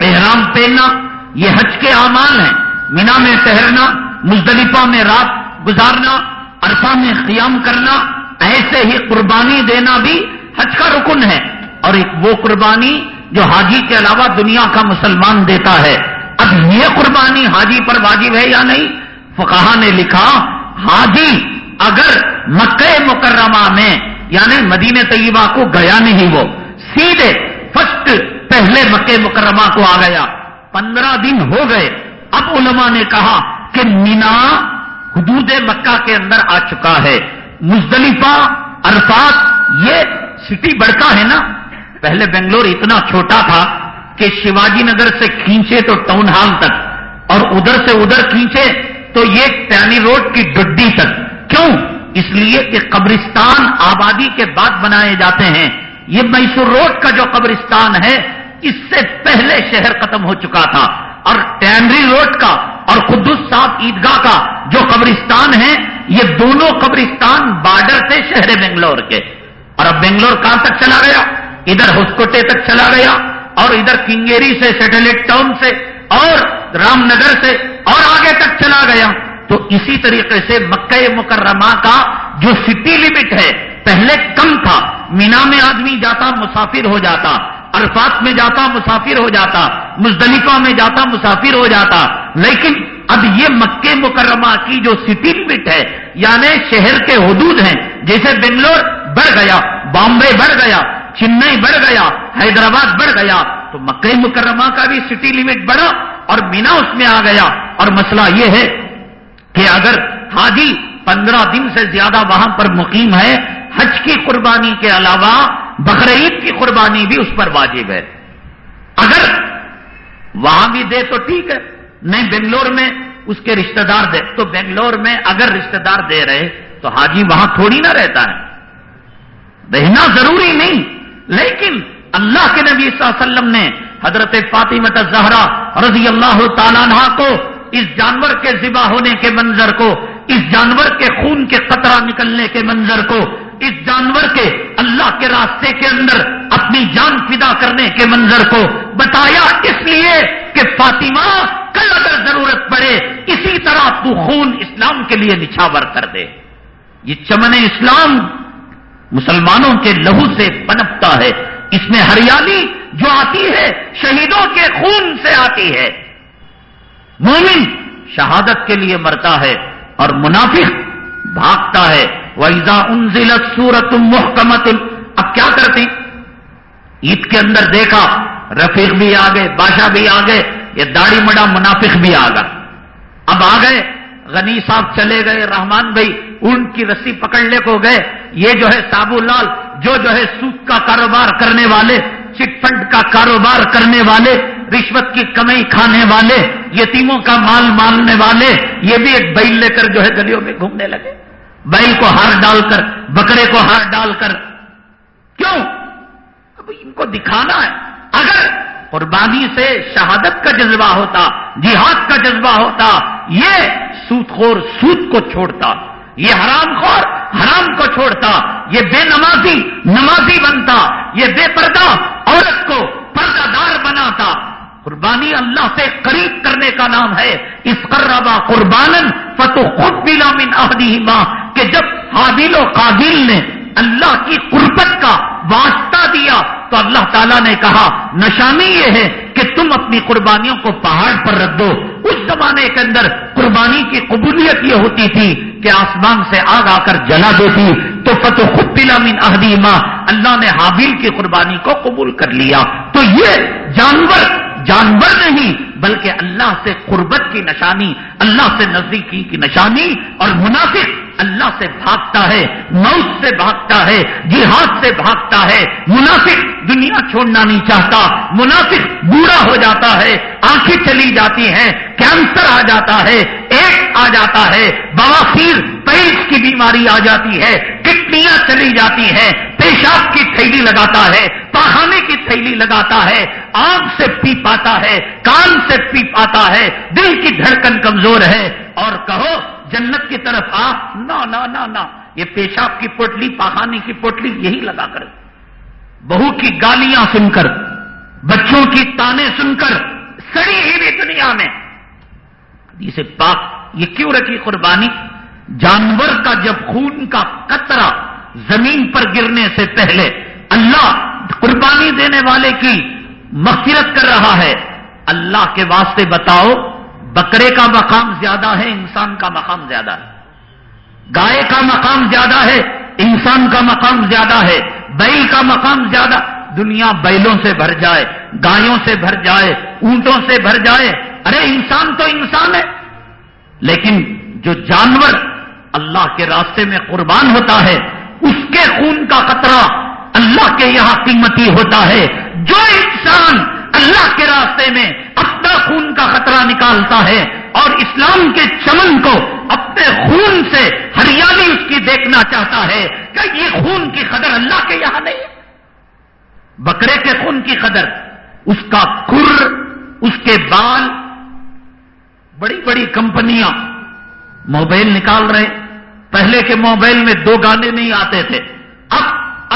احرام پہننا، یہ حج کے اعمال ہیں۔ مینا میں ٹہرنا، مزدلفہ میں رات گزارنا عرفہ میں قیام کرنا، ایسے ہی قربانی دینا بھی حج کا رکن ہے۔ اور ایک وہ قربانی جو حاجی کے علاوہ دنیا کا مسلمان دیتا ہے۔ اب یہ قربانی حاجی پر واجب ہے یا نہیں؟ فقہ نے لکھا، حاجی اگر مکہ مکرمہ میں یعنی مدین طیبہ کو گیا نہیں وہ، سیدھے فرسٹ پہلے مکہ مکرمہ کو آ گیا۔ پندرہ دن ہو گئے۔ اب علماء نے کہا کہ مینا حدود مکہ کے اندر آ چکا ہے۔ مزدلفہ، عرفات، یہ سٹی بڑکا ہے نا۔ پہلے بنگلور اتنا چھوٹا تھا کہ شیواجی نگر سے کھینچے تو ٹاؤن ہال تک، اور ادھر سے ادھر کھینچے تو یہ ٹینی روڈ کی ڈڈی تک۔ کیوں؟ اس لیے کہ قبرستان آبادی کے بعد بنائے جاتے ہیں۔ یہ میسور روڈ کا جو قبرستان ہے، اس سے پہلے شہر ختم ہو چکا تھا۔ اور ٹینری روڈ کا اور قدس صاحب عیدگاہ کا جو قبرستان ہے یہ دونوں قبرستان بارڈر تھے شہر بنگلور کے۔ اور اب بنگلور کہاں تک چلا گیا؟ ادھر ہوسکوٹے تک چلا گیا، اور ادھر کنگیری سے، سیٹلائٹ ٹاؤن سے، اور رام نگر سے، اور آگے تک چلا گیا۔ تو اسی طریقے سے مکہ مکرمہ کا جو سٹی لمٹ ہے، پہلے کم تھا۔ مینا میں آدمی جاتا، مسافر ہو جاتا۔ عرفات میں جاتا، مسافر ہو جاتا، مزدلفہ میں جاتا، مسافر ہو جاتا۔ لیکن اب یہ مکہ مکرمہ کی جو سٹی لمٹ ہے یعنی شہر کے حدود ہیں، جیسے بنگلور بڑھ گیا، بامبے بڑھ گیا، چنئی بڑھ گیا، حیدرآباد بڑھ گیا، تو مکہ مکرمہ کا بھی سٹی لمٹ بڑھا اور مینا اس میں آ گیا۔ اور مسئلہ یہ ہے کہ اگر حاجی پندرہ دن سے زیادہ وہاں پر مقیم ہے، حج کی قربانی کے علاوہ بقرعید کی قربانی بھی اس پر واجب ہے۔ اگر وہاں بھی دے تو ٹھیک ہے، نہیں بنگلور میں اس کے رشتہ دار دے۔ تو بنگلور میں اگر رشتہ دار دے رہے تو حاجی وہاں تھوڑی نہ رہتا ہے۔ رہنا ضروری نہیں، لیکن اللہ کے نبی صلی اللہ علیہ وسلم نے حضرت فاطمہ زہرا رضی اللہ تعالیٰ عنہ کو اس جانور کے ذبح ہونے کے منظر کو، اس جانور کے خون کے قطرہ نکلنے کے منظر کو اس جانور کے اللہ کے راستے کے اندر اپنی جان فدا کرنے کے منظر کو بتایا اس لیے کہ فاطمہ کل اگر ضرورت پڑے اسی طرح تو خون اسلام کے لیے نچھاور کر دے۔ یہ چمن اسلام مسلمانوں کے لہو سے پنپتا ہے۔ اس میں ہریالی جو آتی ہے، شہیدوں کے خون سے آتی ہے۔ مومن شہادت کے لیے مرتا ہے اور منافق بھاگتا ہے۔ ویزا انزلت سورت محکمت اب کیا کرتی؟ عید کے اندر دیکھا، رفیق بھی آ گئے، بادشاہ بھی آ گئے، یہ داڑھی مڑا منافق بھی آ گا اب آ گئے، غنی صاحب چلے گئے، رحمان بھائی اونٹ کی رسی پکڑنے کو گئے۔ یہ جو ہے سابو لال، جو جو ہے سوت کا کاروبار کرنے والے، چٹ فنڈ کا کاروبار کرنے والے، رشوت کی کمائی کھانے والے، یتیموں کا مال مالنے والے، یہ بھی ایک بیل لے کر جو ہے گلیوں میں گھومنے لگے۔ بیل کو ہار ڈال کر، بکرے کو ہار ڈال کر۔ کیوں؟ اب ان کو دکھانا ہے۔ اگر قربانی سے شہادت کا جذبہ ہوتا، جہاد کا جذبہ ہوتا، یہ سوت خور سوت کو چھوڑتا، یہ حرام خور حرام کو چھوڑتا، یہ بے نمازی نمازی بنتا، یہ بے پردہ عورت کو پردہ دار بناتا۔ قربانی اللہ سے قریب کرنے کا نام ہے۔ اس قربا قربان فتح خود بلا من اہدی ماں کہ جب حابیل و قابل نے اللہ کی قربت کا واسطہ دیا تو اللہ تعالیٰ نے کہا، نشانی یہ ہے کہ تم اپنی قربانیوں کو پہاڑ پر رکھ دو۔ اس زمانے کے اندر قربانی کی قبولیت یہ ہوتی تھی کہ آسمان سے آگ آ کر جلا دیتی۔ تو فتح خود پلا من اہدی ماں اللہ نے حابیل کی قربانی کو قبول کر لیا۔ تو یہ جانور جانور نہیں، بلکہ اللہ سے قربت کی نشانی، اللہ سے نزدیکی کی نشانی اور منافق۔ اللہ سے بھاگتا ہے، موت سے بھاگتا ہے، جہاد سے بھاگتا ہے۔ منافق دنیا چھوڑنا نہیں چاہتا، منافق بوڑھا ہو جاتا ہے، آنکھیں چلی جاتی ہیں کینسر آ جاتا ہے ایک آ جاتا ہے، بواسیر پیس کی بیماری آ جاتی ہے کٹنیاں چلی جاتی ہیں۔ پیشاب کی تھیلی لگاتا ہے پہانے کی تھیلی لگاتا ہے آنکھ سے پی پاتا ہے، کان سے پی پاتا ہے۔ دل کی دھڑکن کمزور ہے۔ اور کہو جنت کی طرف آ نہ نہ نہ یہ پیشاب کی پوٹلی پہانے کی پوٹلی یہی لگا کر۔ بہو کی گالیاں سن کر، بچوں کی تانے سن کر، سڑی ہی بھی دنیا میں۔ اسے پاک، یہ کیوں رکھی قربانی؟ جانور کا جب خون کا قطرہ زمین پر گرنے سے پہلے اللہ قربانی دینے والے کی مغفرت کر رہا ہے، اللہ کے واسطے بتاؤ بکرے کا مقام زیادہ ہے، انسان کا مقام زیادہ ہے۔ گائے کا مقام زیادہ ہے، انسان کا مقام زیادہ ہے۔ بیل کا مقام زیادہ، دنیا بیلوں سے بھر جائے گایوں سے بھر جائے، اونٹوں سے بھر جائے۔ ارے، انسان تو انسان ہے۔ لیکن جو جانور اللہ کے راستے میں قربان ہوتا ہے، اس کے خون کا قطرہ اللہ کے یہاں قیمتی ہوتا ہے۔ جو انسان اللہ کے راستے میں اپنا خون کا خطرہ نکالتا ہے اور اسلام کے چمن کو اپنے خون سے ہریالی اس کی دیکھنا چاہتا ہے کہ یہ خون کی قدر اللہ کے یہاں نہیں بکرے کے خون کی قدر، اس کا کر اس کے بال، بڑی بڑی کمپنیاں موبائل نکال رہے پہلے کے موبائل میں دو گانے نہیں آتے تھے، اب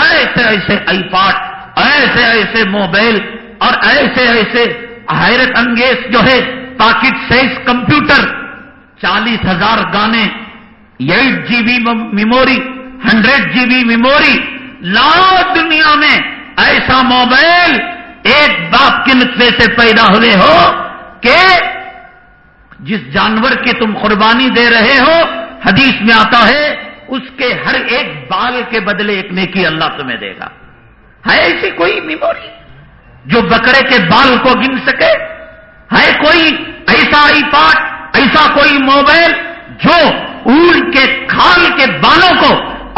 ایسے ایسے آئی پاٹ ایسے ایسے موبائل اور ایسے ایسے حیرت انگیز جو ہے پاکٹ سائز کمپیوٹر چالیس ہزار گانے، eight G B memory, hundred G B memory لاؤ دنیا میں ایسا موبائل ایک باپ کے نطفے سے پیدا ہوئے ہو کہ جس جانور کی تم قربانی دے رہے ہو، حدیث میں آتا ہے، اس کے ہر ایک بال کے بدلے ایک نیکی اللہ تمہیں دے گا۔ ہے ایسی کوئی میموری؟ جو بکرے کے بال کو گن سکے، ہے کوئی ایسا آئی پاٹ، ایسا کوئی موبائل جو اون کے کھال کے بالوں کو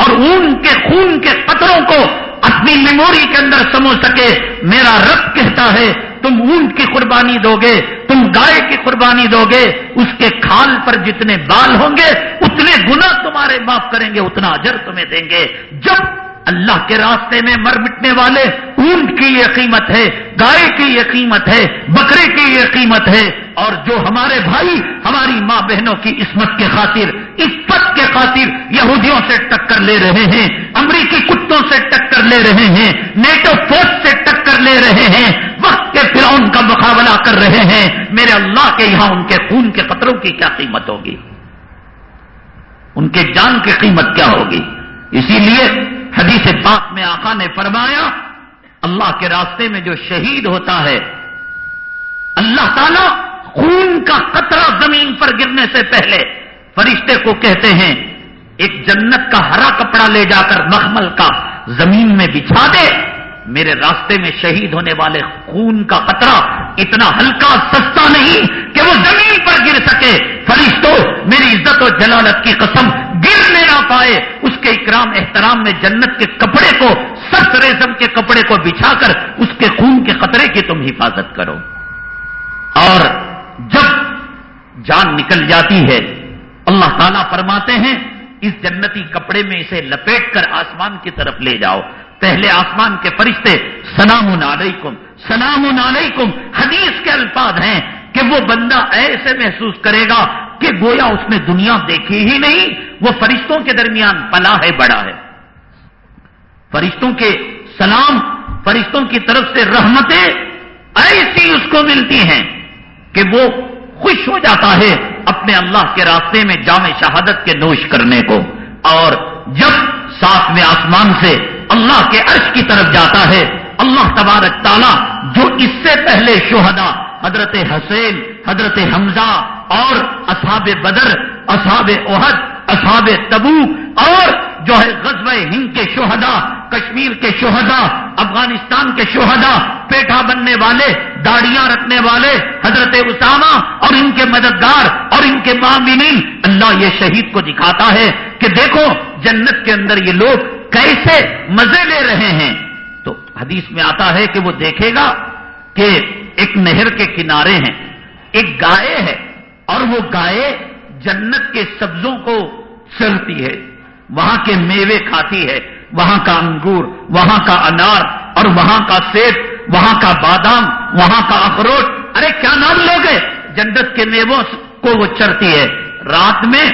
اور اون کے خون کے قطروں کو اپنی میموری کے اندر سمجھ سکے، میرا رب کہتا ہے، تم اونٹ کی قربانی دو گے، تم گائے کی قربانی دو گے، اس کے کھال پر جتنے بال ہوں گے، اتنے گنا تمہارے معاف کریں گے، اتنا اجر تمہیں دیں گے۔ جب اللہ کے راستے میں مر مٹنے والے، اونٹ کی یہ قیمت ہے، گائے کی یہ قیمت ہے، بکرے کی یہ قیمت ہے۔ اور جو ہمارے بھائی، ہماری ماں بہنوں کی عصمت کے خاطر، عفت کے خاطر یہودیوں سے ٹکر لے رہے ہیں، امریکی کتوں سے ٹکر لے رہے ہیں، نیٹو فوج سے ٹکر لے رہے ہیں، وقت کے فرعون کا مقابلہ کر رہے ہیں۔ میرے اللہ کے یہاں ان کے خون کے قطروں کی کیا قیمت ہوگی؟ ان کے جان کی قیمت کیا ہوگی؟ اسی لیے حدیث پاک میں آقا نے فرمایا، اللہ کے راستے میں جو شہید ہوتا ہے، اللہ تعالی خون کا قطرہ زمین پر گرنے سے پہلے فرشتے کو کہتے ہیں، ایک جنت کا ہرا کپڑا لے جا کر مخمل کا زمین میں بچھا دے۔ میرے راستے میں شہید ہونے والے خون کا قطرہ اتنا ہلکا سستا نہیں کہ وہ زمین پر گر سکے۔ فرشتوں میری عزت و جلالت کی قسم گرنے نہ پائے۔ اس کے اکرام احترام میں جنت کے کپڑے کو، سخت ریزم کے کپڑے کو بچھا کر اس کے خون کے خطرے کی تم حفاظت کرو۔ اور جب جان نکل جاتی ہے، اللہ تعالیٰ فرماتے ہیں، اس جنتی کپڑے میں اسے لپیٹ کر آسمان کی طرف لے جاؤ۔ پہلے آسمان کے فرشتے، سلام علیکم سلام علیکم، حدیث کے الفاظ ہیں کہ وہ بندہ ایسے محسوس کرے گا کہ گویا اس نے دنیا دیکھی ہی نہیں، وہ فرشتوں کے درمیان پلا ہے بڑا ہے۔ فرشتوں کے سلام، فرشتوں کی طرف سے رحمتیں ایسی اس کو ملتی ہیں کہ وہ خوش ہو جاتا ہے اپنے اللہ کے راستے میں جامع شہادت کے نوش کرنے کو۔ اور جب ساتویں آسمان سے اللہ کے عرش کی طرف جاتا ہے۔ اللہ تبارک تعالیٰ جو اس سے پہلے شہدا حضرت حسین، حضرت حمزہ اور اصحاب بدر، اصحاب احد، اصحاب تبو اور جو ہے غزب ہند کے شہدا کشمیر کے شہدا افغانستان کے شہدا پیٹا بننے والے، داڑیاں رکھنے والے، حضرت اسامہ اور ان کے مددگار اور ان کے معاملین اللہ یہ شہید کو دکھاتا ہے کہ دیکھو جنت کے اندر یہ لوگ کیسے مزے لے رہے ہیں؟ تو حدیث میں آتا ہے کہ وہ دیکھے گا کہ ایک نہر کے کنارے ہیں، ایک گائے ہے، اور وہ گائے جنت کے سبزوں کو چلتی ہے۔ وہاں کے میوے کھاتی ہے، وہاں کا انگور، وہاں کا انار، اور وہاں کا سیب، وہاں کا بادام، وہاں کا اخروٹ۔ ارے کیا نام لوگے؟ جنت کے میووں کو وہ چرتی ہے۔ رات میں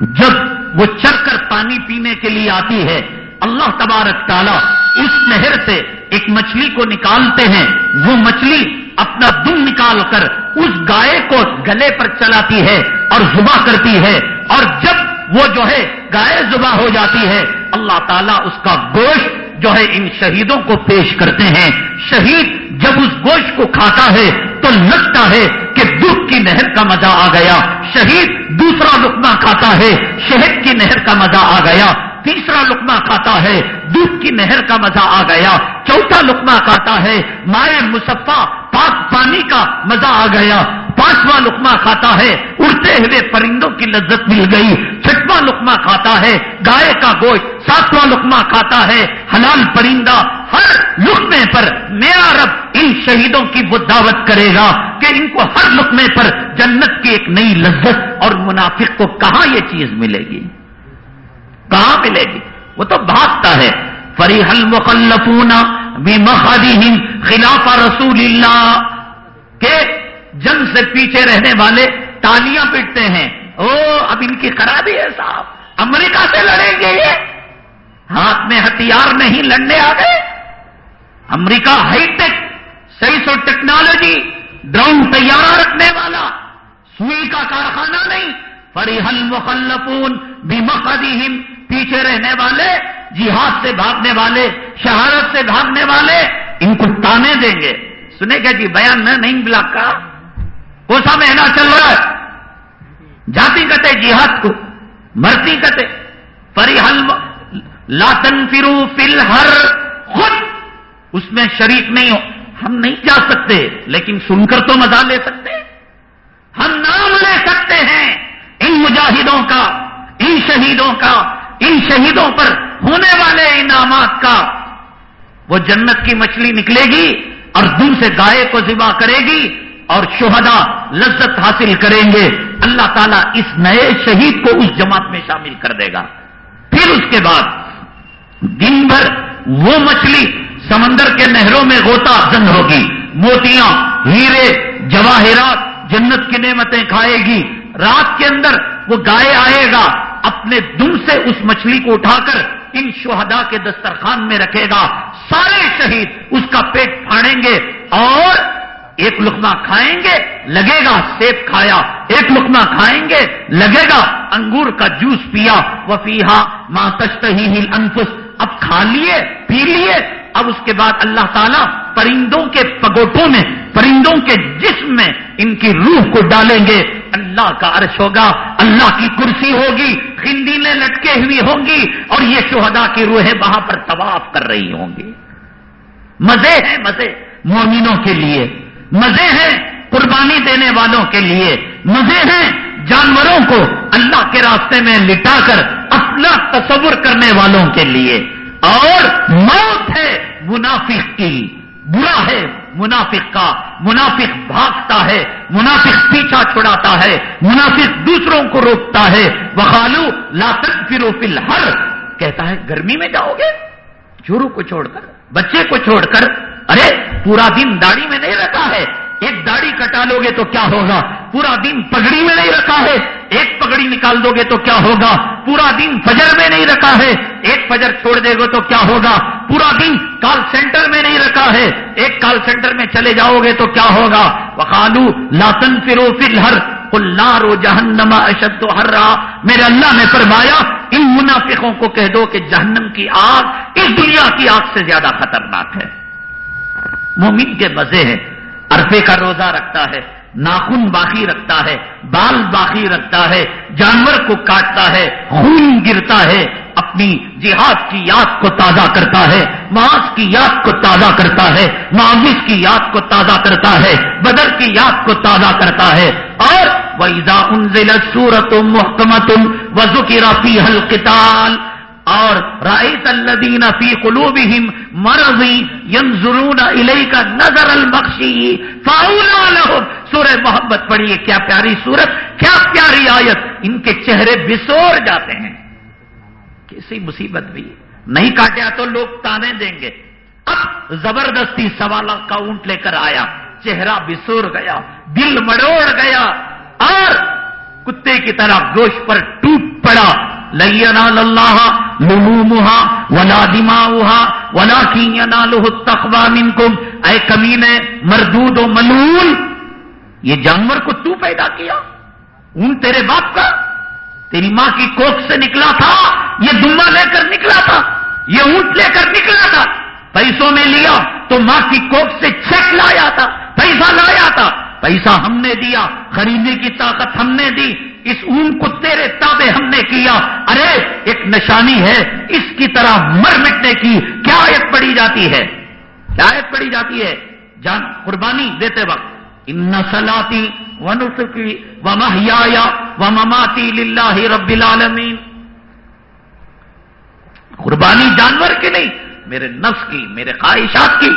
جب وہ چر کر پانی پینے کے لیے آتی ہے۔ اللہ تبارک تعالیٰ اس نہر سے ایک مچھلی کو نکالتے ہیں۔ وہ مچھلی اپنا دم نکال کر اس گائے کو گلے پر چلاتی ہے اور زبا کرتی ہے۔ اور جب وہ جو ہے گائے زبا ہو جاتی ہے، اللہ تعالیٰ اس کا گوشت جو ہے ان شہیدوں کو پیش کرتے ہیں۔ شہید جب اس گوشت کو کھاتا ہے تو لگتا ہے کہ دودھ کی نہر کا مزہ آ گیا۔ شہید دوسرا لقمہ کھاتا ہے، شہد کی نہر کا مزہ آ گیا۔ تیسرا لقمہ کھاتا ہے، دودھ کی نہر کا مزہ آ گیا۔ چوتھا لقمہ کھاتا ہے، مائع مصفا پاک پانی کا مزہ آ گیا۔ پانچواں لقمہ کھاتا ہے، اڑتے ہوئے پرندوں کی لذت مل گئی۔ چھٹواں لقمہ کھاتا ہے، گائے کا گوشت، ساتواں لقمہ کھاتا ہے۔ حلال پرندہ ہر لقمے پر میرا رب ان شہیدوں کی وہ دعوت کرے گا کہ ان کو ہر لقمے پر جنت کی ایک نئی لذت اور منافق کو کہاں یہ چیز ملے گی؟ کہاں ملے گی؟ وہ تو بھاگتا ہے۔ فری حل مخلفونا بھی خلاف رسول اللہ کے جنگ سے پیچھے رہنے والے تالیاں پیٹتے ہیں۔ او، اب ان کی خرابی ہے صاحب۔ امریکہ سے لڑیں گے یہ؟ ہاتھ میں ہتھیار نہیں، لڑنے آ گئے۔ امریکہ ہائی ٹیک، سائنس اور ٹیکنالوجی، ڈرون تیارہ رکھنے والا، سوئی کا کارخانہ نہیں فری حل مخلفون بھی پیچھے رہنے والے، جہاد سے بھاگنے والے، شہادت سے بھاگنے والے، ان کو تانے دیں گے۔ سنے گا جی بیان میں نہیں بلاک کا؟ کوسا مہینہ چل رہا ہے۔ جاتی کتے جہاد کو۔ مرتی کتے فری حل لاتن فرو فل ہر خود اس میں شریک نہیں ہو ہم نہیں جا سکتے، لیکن سن کر تو مزہ لے سکتے۔ ہم نام لے سکتے ہیں۔ ان مجاہدوں کا، ان شہیدوں کا، ان شہیدوں پر ہونے والے انعامات کا۔ وہ جنت کی مچھلی نکلے گی اور دن سے گائے کو ذبح کرے گی اور شہدا لذت حاصل کریں گے۔ اللہ تعالیٰ اس نئے شہید کو اس جماعت میں شامل کر دے گا۔ پھر اس کے بعد دن بھر وہ مچھلی سمندر کے نہروں میں غوطہ زند ہوگی۔ موتیاں، ہیرے، جواہرات، جنت کی نعمتیں کھائے گی۔ رات کے اندر وہ گائے آئے گا، اپنے دم سے اس مچھلی کو اٹھا کر ان شہدا کے دسترخوان میں رکھے گا۔ سارے شہید اس کا پیٹ پھاڑیں گے اور ایک لکما کھائیں گے، لگے گا سیب کھایا، ایک لکما کھائیں گے، لگے گا انگور کا جوس پیا وہ پیہا ماں تشت ہی انفس اب کھا لیے، پی لیے۔ اب اس کے بعد اللہ تعالیٰ پرندوں کے پگوٹوں میں، پرندوں کے جسم میں ان کی روح کو ڈالیں گے۔ اللہ کا عرش ہوگا، اللہ کی کرسی ہوگی، خندیلیں لٹکے ہوئی ہوں گی، اور یہ شہدا کی روحیں وہاں پر طواف کر رہی ہوں گی۔ مزے ہیں مزے، مومنوں کے لیے۔ مزے ہیں قربانی دینے والوں کے لیے، مزے ہیں جانوروں کو اللہ کے راستے میں لٹا کر اپنا تصور کرنے والوں کے لیے۔ اور موت ہے منافق کی، برا ہے منافق کا۔ منافق بھاگتا ہے، منافق پیچھا چھڑاتا ہے، منافق دوسروں کو روکتا ہے۔ وخالو لاتن فرو فل ہر کہتا ہے، گرمی میں جاؤ گے چورو کو چھوڑ کر، بچے کو چھوڑ کر ارے، پورا دن داڑھی میں نہیں رکھا ہے۔ ایک داڑھی کٹا لو گے تو کیا ہوگا؟ پورا دن پگڑی میں نہیں رکھا ہے۔ ایک پگڑی نکال دو گے تو کیا ہوگا؟ پورا دن فجر میں نہیں رکھا ہے۔ ایک فجر چھوڑ دے گے تو کیا ہوگا؟ پورا دن کال سینٹر میں نہیں رکھا ہے۔ ایک کال سینٹر میں چلے جاؤ گے تو کیا ہوگا؟ وقالو لاتن فرو فل ہر لارو جہنما اشد و ہر رہا میرے اللہ نے فرمایا، ان منافقوں کو کہہ دو کہ جہنم کی آگ اس دنیا کی آگ سے زیادہ خطرناک ہے۔ مومن کے مزے ہیں عرفے کا روزہ رکھتا ہے، ناخن باقی رکھتا ہے، بال باقی رکھتا ہے، جانور کو کاٹتا ہے، خون گرتا ہے، اپنی جہاد کی یاد کو تازہ کرتا ہے، معاذ کی یاد کو تازہ کرتا ہے معاوض کی یاد کو تازہ کرتا ہے، بدر کی یاد کو تازہ کرتا ہے۔ اور وَإِذَا أُنزِلَتْ سُورَةٌ مُحْكَمَةٌ وَذُكِرَ فِيهَا الْقِتَالِ اور رائت الدین فی قلوبہم مرضی ینظرون الیک نظر المخشی فاولا لہم سورہ محبت پڑھیے، کیا پیاری سورت، کیا پیاری آیت. ان کے چہرے بسور جاتے ہیں. کسی مصیبت بھی نہیں کاٹیا تو لوگ تانے دیں گے. اب زبردستی سوالہ کا اونٹ لے کر آیا. چہرہ بسور گیا، دل مڑوڑ گیا، اور کتے کی طرح گوشت پر ٹوٹ پڑا. لینال اللہ لمومہا ولا دماؤہا ولا کی ینالہ التقوی منکم اے کمینے مردود و ملول، یہ جانور کو تو پیدا کیا؟ اون تیرے باپ کا؟ تیری ماں کی کوک سے نکلا تھا، یہ دمبا لے کر نکلا تھا، یہ اونٹ لے کر نکلا تھا۔ پیسوں میں لیا تو ماں کی کوک سے چیک لایا تھا، پیسہ لایا تھا، پیسہ ہم نے دیا، خریدنے کی طاقت ہم نے دی۔ اس اون کو تیرے تابے ہم نے کیا۔ ارے، ایک نشانی ہے۔ اس کی طرح مر مٹنے کی کیا ایک پڑی جاتی ہے؟ کیا ایک پڑی جاتی ہے؟ جان، قربانی دیتے وقت۔ ان سلاتی و نسخی و محیا و مماتی لاہ رب العالمین قربانی جانور کی نہیں، میرے نفس کی، میرے خواہشات کی۔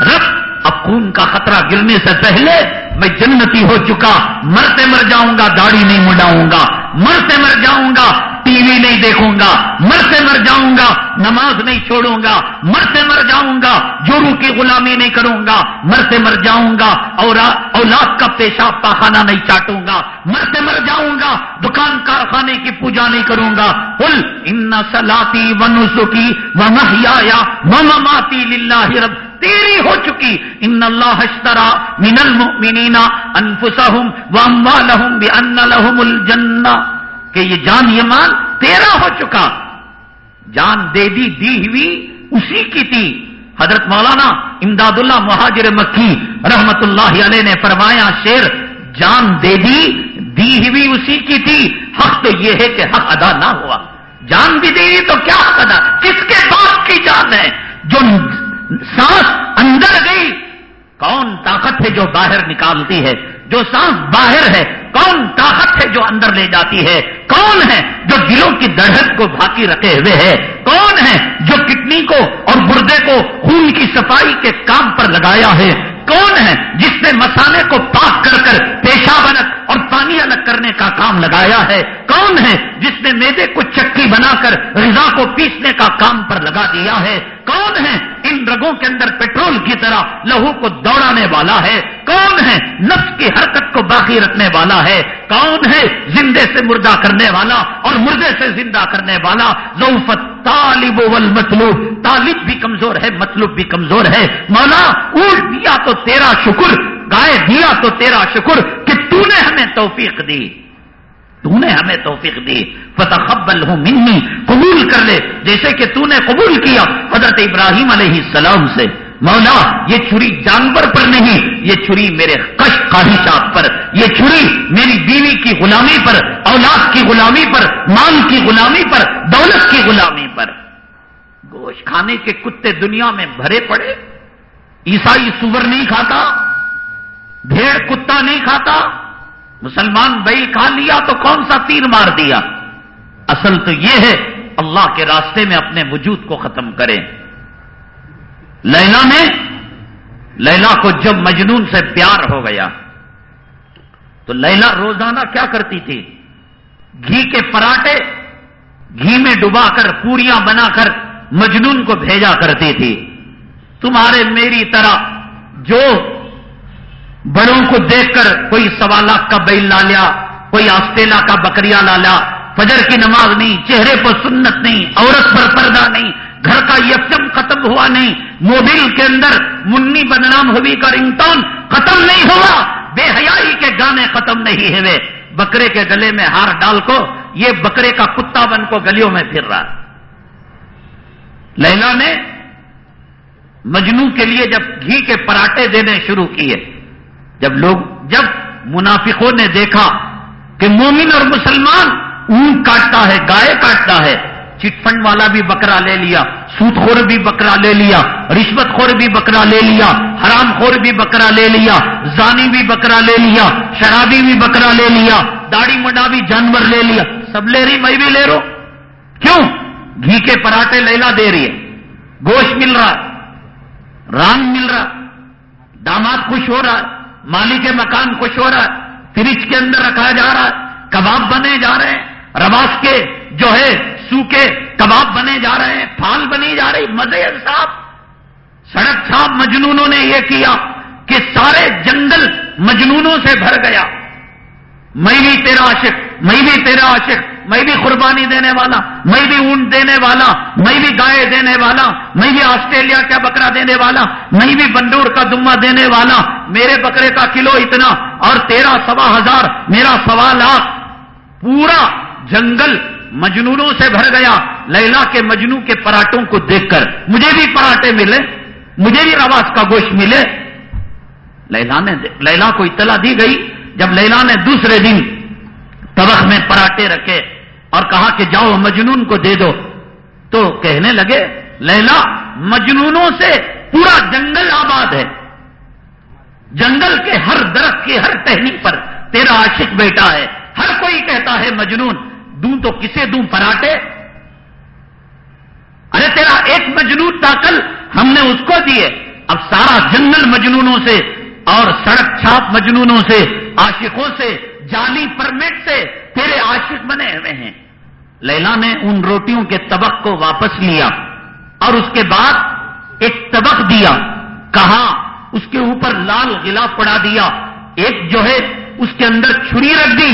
رب اب خون کا خطرہ گرنے سے پہلے میں جنتی ہو چکا، مرتے مر جاؤں گا، داڑھی نہیں مڈاؤں گا، مرتے مر جاؤں گا، ٹی وی نہیں دیکھوں گا، مرتے مر جاؤں گا، نماز نہیں چھوڑوں گا، مرتے مر جاؤں گا جورو کی غلامی نہیں کروں گا، مرتے مر جاؤں گا، اور اولاد کا پیشاب پاخانہ نہیں چاٹوں گا، مرتے مر جاؤں گا، دکان کارخانے کی پوجا نہیں کروں گا۔ پل ان سلاتی و نسخی و محیا و مماتی للہ رب۔ تیری ہو چکی۔ ان اللہ اشترا من المؤمنین انفسهم واموالهم بان لهم الجنہ۔ کہ یہ جان یہ مال تیرا ہو چکا۔ جان دے دی دی ہوئی، اسی کی تھی۔ حضرت مولانا امداد اللہ مہاجر مکی رحمت اللہ علیہ نے فرمایا، شیر، جان دے دی دی ہوئی، اسی کی تھی۔ حق تو یہ ہے کہ حق ادا نہ ہوا۔ جان بھی دے تو کیا حق ادا؟ کس کے پاس کی جان ہے؟ جو سانس اندر گئی۔ کون طاقت ہے جو باہر نکالتی ہے؟ جو سانس باہر ہے، کون طاقت ہے جو اندر لے جاتی ہے؟ کون ہے جو دلوں کی دہشت کو بھاکی رکھے ہوئے ہے؟ کون ہے جو کڈنی کو اور گردے کو خون کی صفائی کے کام پر لگایا ہے؟ کون ہے جس نے مسالے کو پاک کر کر پیشاب الگ اور پانی الگ کرنے کا کام لگایا ہے؟ کون ہے جس نے میدے کو چکی بنا کر رضا کو پیسنے کا کام پر لگا دیا ہے؟ کون ہے ان رگوں کے اندر پیٹرول کی طرح لہو کو دوڑانے والا ہے؟ کون ہے نفس کی حرکت کو باقی رکھنے والا ہے؟ کون ہے زندے سے مردہ کرنے والا اور مردے سے زندہ کرنے والا؟ ضوفت طالب والمطلوب۔ طالب بھی کمزور ہے، مطلوب بھی کمزور ہے۔ مولا، اونٹ دیا تو تیرا شکر، گائے دیا تو تیرا شکر کہ تو نے ہمیں توفیق دی۔ تو نے ہمیں توفیق دی۔ فتح خبل ہوں منی، قبول کر لے۔ جیسے کہ تو نے قبول کیا حضرت ابراہیم علیہ السلام سے۔ مولا، یہ چھری جانور پر نہیں، یہ چھری میرے کش خواہشات پر۔ یہ چھری میری بیوی کی غلامی پر، اولاد کی غلامی پر، مال کی غلامی پر، دولت کی غلامی پر۔ گوشت کھانے کے کتے دنیا میں بھرے پڑے۔ عیسائی سور نہیں کھاتا، بھیڑ کتا نہیں کھاتا، مسلمان بئی کھا لیا تو کون سا تیر مار دیا؟ اصل تو یہ ہے، اللہ کے راستے میں اپنے وجود کو ختم کریں۔ لیلا نے لیلا کو جب مجنون سے پیار ہو گیا، تو لیلا روزانہ کیا کرتی تھی؟ گھی کے پراٹھے، گھی میں ڈبا کر پوریاں بنا کر مجنون کو بھیجا کرتی تھی۔ تمہارے میری طرح جو بڑوں کو دیکھ کر کوئی سوالات کا بیل لا لیا، کوئی آستیلا کا بکریا لا لیا، فجر کی نماز نہیں، چہرے پر سنت نہیں، عورت پر پردہ نہیں، گھر کا یکم ختم ہوا نہیں موبائل کے اندر منی بدنام ہوئی کا رنگٹون ختم نہیں ہوا، بے حیائی کے گانے ختم نہیں ہوئے۔ بکرے کے گلے میں ہار ڈال کو، یہ بکرے کا کتا بن کو گلیوں میں پھر رہا۔ لیلا نے مجنو کے لیے جب گھی کے پراٹھے دینے شروع کیے، جب لوگ، جب منافقوں نے دیکھا کہ مومن اور مسلمان اون کاٹتا ہے، گائے کاٹتا ہے چٹ فنڈ والا بھی بکرا لے لیا، سوت خور بھی بکرا لے لیا، رشوت خور بھی بکرا لے لیا، حرام خور بھی بکرا لے لیا، زانی بھی بکرا لے لیا، شرابی بھی بکرا لے لیا، داڑھی مڈا بھی جانور لے لیا۔ سب لے رہی، میں بھی لے رہا کیوں؟ گھی کے پراٹھے لیلا دے رہی ہے۔ گوشت مل رہا رام مل رہا داماد خوش ہو رہا مالی کے مکان خوش ہو رہا فریج کے اندر رکھا جا رہا کباب بنے جا رہے ہیں رواس کے جو ہے، سوکھے کباب بنے جا رہے ہیں، پھال بنی جا رہی، مزے صاحب۔ سڑک چھاپ مجنونوں نے یہ کیا کہ سارے جنگل مجنونوں سے بھر گیا۔ میں بھی تیرا عاشق، میں بھی تیرا عاشق۔ میں بھی قربانی دینے والا، میں بھی اونٹ دینے والا، میں بھی گائے دینے والا، میں بھی آسٹریلیا کا بکرا دینے والا، میں بھی بندور کا دما دینے والا۔ میرے بکرے کا کلو اتنا اور تیرا سوا ہزار، میرا سوا لاکھ۔ پورا جنگل مجنونوں سے بھر گیا۔ لیلا کے مجنو کے پراٹھوں کو دیکھ کر مجھے بھی پراٹھے ملے، مجھے بھی رواس کا گوشت ملے۔ لیلا نے لیلا کو اطلاع دی گئی۔ جب لیلا نے دوسرے دن تبخ میں پراٹھے رکھے اور کہا کہ جاؤ مجنون کو دے دو تو کہنے لگے، لیلا، مجنونوں سے پورا جنگل آباد ہے۔ جنگل کے ہر درخت کی ہر ٹہنی پر تیرا عاشق بیٹا ہے۔ ہر کوئی کہتا ہے، مجنون، دوں تو کسے دوں پراٹھے ارے تیرا ایک مجنون تاکل ہم نے اس کو دیے۔ اب سارا جنگل مجنونوں سے اور سڑک چھاپ مجنونوں سے، عاشقوں سے جالی پرمٹ سے تیرے عاشق بنے ہوئے ہیں۔ لیلا نے ان روٹیوں کے طبق کو واپس لیا اور اس کے بعد ایک طبق دیا، کہا، اس کے اوپر لال غلاف پڑا دیا، ایک جو ہے اس کے اندر چھری رکھ دی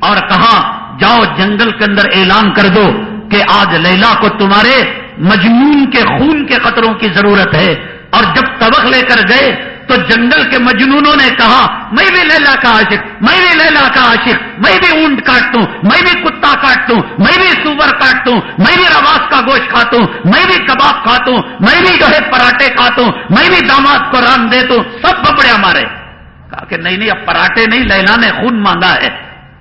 اور کہا، جاؤ جنگل کے اندر اعلان کر دو کہ آج لیلا کو تمہارے مجنون کے خون کے قطروں کی ضرورت ہے اور جب طبق لے کر گئے تو جنگل کے مجنونوں نے کہا، میں بھی لیلا کا عاشق، میں بھی لیلا کا عاشق، میں بھی اونٹ کاٹتا ہوں، میں بھی کتا کاٹتا ہوں، میں بھی سور کاٹتا ہوں، میں بھی رواس کا گوشت کھاتا ہوں، میں بھی کباب کھاتا ہوں، میں بھی جو ہے پراٹھے کھاتا ہوں، میں بھی داماد کو رام دیتا ہوں، سب ببڑے ہمارے. کہا کہ نہیں نہیں، اب پراٹھے نہیں، لیلا نے خون مانگا ہے۔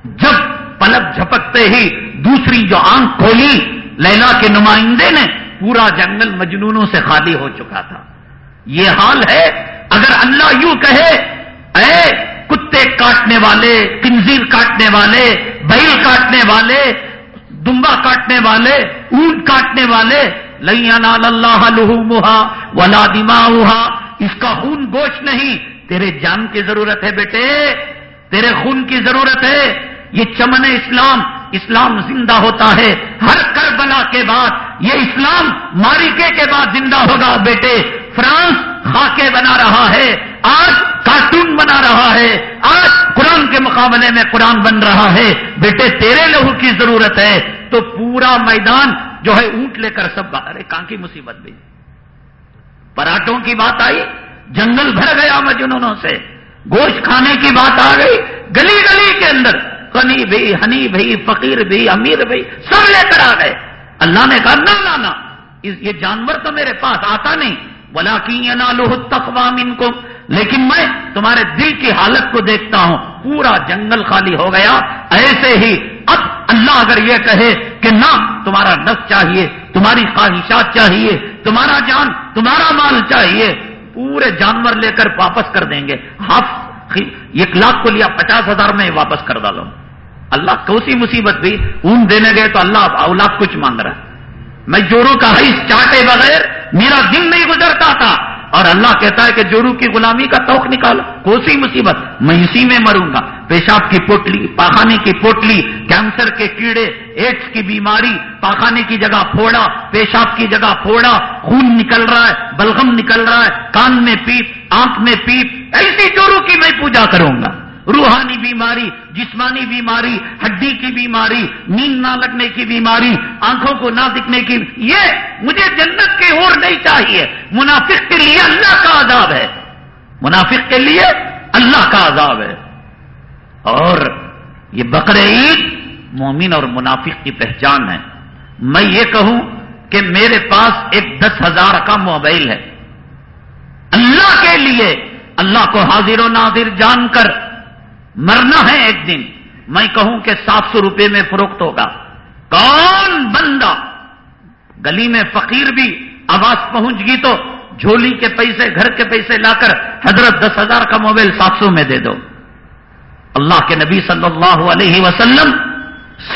جب پلک جھپکتے ہی دوسری جو آنکھ کھولی، لیلا کے نمائندے نے پورا جنگل مجنونوں سے خالی ہو چکا تھا۔ یہ حال ہے اگر اللہ یوں کہے، اے کتے کاٹنے والے کنزیر کاٹنے والے، بیل کاٹنے والے، دمبا کاٹنے والے، اونٹ کاٹنے والے اللہ لہا ولا دما اس کا خون گوشت نہیں۔ تیرے جان کی ضرورت ہے بیٹے، تیرے خون کی ضرورت ہے۔ یہ چمن اسلام اسلام زندہ ہوتا ہے۔ ہر کربلا کے بعد یہ اسلام مارکے کے بعد زندہ ہوگا بیٹے۔ فرانس خاکے بنا رہا ہے، آج کارٹون بنا رہا ہے، آج قرآن کے مقابلے میں قرآن بن رہا ہے۔ بیٹے، تیرے لہو کی ضرورت ہے۔ تو پورا میدان جو ہے اونٹ لے کر سب ارے کہاں کی مصیبت بھی پراٹھوں کی بات آئی، جنگل بھر گیا مجنونوں سے۔ گوشت کھانے کی بات آ گئی، گلی گلی کے اندر۔ غنی بھی، ہنی بھی، فقیر بھی، امیر بھی، سب لے کر آ گئے۔ اللہ نے کہا، نہ لانا یہ جانور تو میرے پاس آتا نہیں۔ بلا کی تقوام ان کو لیکن میں تمہارے دل کی حالت کو دیکھتا ہوں۔ پورا جنگل خالی ہو گیا۔ ایسے ہی اب اللہ اگر یہ کہے کہ نہ، تمہارا نس چاہیے، تمہاری خواہشات چاہیے، تمہارا جان، تمہارا مال چاہیے، پورے جانور لے کر واپس کر دیں گے۔ ہاف ایک لاکھ کو لیا، پچاس ہزار میں واپس کر ڈالو۔ اللہ کوسی مصیبت بھی اون دینے گئے تو اللہ اولاد کچھ مانگ رہا ہے۔ میں جورو کا حیث چاٹے بغیر میرا دن نہیں گزرتا تھا۔ اور اللہ کہتا ہے کہ جورو کی غلامی کا توق نکال، کوسی مصیبت، میں اسی میں مروں گا۔ پیشاب کی پوٹلی، پاخانے کی پوٹلی، کینسر کے کیڑے ایڈس کی بیماری، پاخانے کی جگہ پھوڑا، پیشاب کی جگہ پھوڑا، خون نکل رہا ہے، بلغم نکل رہا ہے، کان میں پیپ، آنکھ میں پیپ، ایسی جورو کی میں پوجا کروں گا۔ روحانی بیماری، جسمانی بیماری، ہڈی کی بیماری، نیند نہ لگنے کی بیماری، آنکھوں کو نہ دکھنے کی، یہ مجھے جنت کے اور نہیں چاہیے۔ منافق کے لیے اللہ کا عذاب ہے۔ منافق کے لیے اللہ کا عذاب ہے۔ اور یہ بقر عید مومن اور منافق کی پہچان ہے۔ میں یہ کہوں کہ میرے پاس ایک دس ہزار کا موبائل ہے۔ اللہ کے لیے اللہ کو حاضر و ناظر جان کر مرنا ہے ایک دن۔ میں کہوں کہ سات سو روپے میں فروخت ہوگا۔ کون بندہ گلی میں فقیر بھی آواز پہنچ گئی تو جھولی کے پیسے، گھر کے پیسے لا کر حضرت دس ہزار کا موبائل سات سو میں دے دو۔ اللہ کے نبی صلی اللہ علیہ وسلم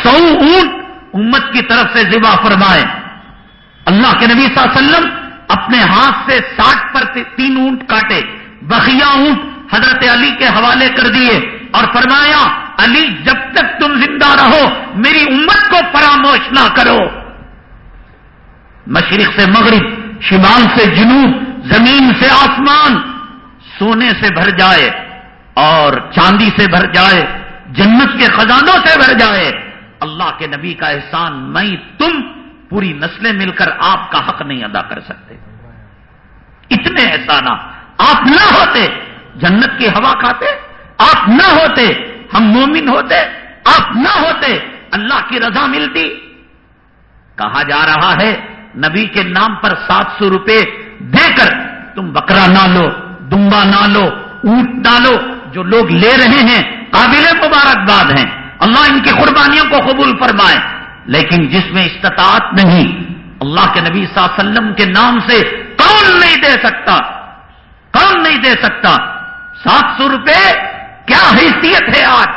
سو اونٹ امت کی طرف سے ذبح فرمائے۔ اللہ کے نبی صلی اللہ علیہ وسلم اپنے ہاتھ سے ساٹھ پر تین اونٹ کاٹے۔ بخیا اونٹ حضرت علی کے حوالے کر دیے۔ اور فرمایا، علی، جب تک تم زندہ رہو، میری امت کو فراموش نہ کرو. مشرق سے مغرب، شمال سے جنوب، زمین سے آسمان، سونے سے بھر جائے اور چاندی سے بھر جائے، جنت کے خزانوں سے بھر جائے، اللہ کے نبی کا احسان میں تم پوری نسلیں مل کر آپ کا حق نہیں ادا کر سکتے۔ اتنے احسانات، آپ نہ ہوتے، جنت کی ہوا کھاتے آپ نہ ہوتے، ہم مومن ہوتے، آپ نہ ہوتے، اللہ کی رضا ملتی۔ کہا جا رہا ہے، نبی کے نام پر سات سو روپے دے کر تم بکرا نہ لو، دمبا نہ لو، اونٹ نہ لو جو لوگ لے رہے ہیں، قابل مبارکباد ہیں۔ اللہ ان کی قربانیوں کو قبول فرمائے۔ لیکن جس میں استطاعت نہیں، اللہ کے نبی صلی اللہ علیہ وسلم کے نام سے کون نہیں دے سکتا؟ کون نہیں دے سکتا؟ سات سو روپے کیا حیثیت ہے آج؟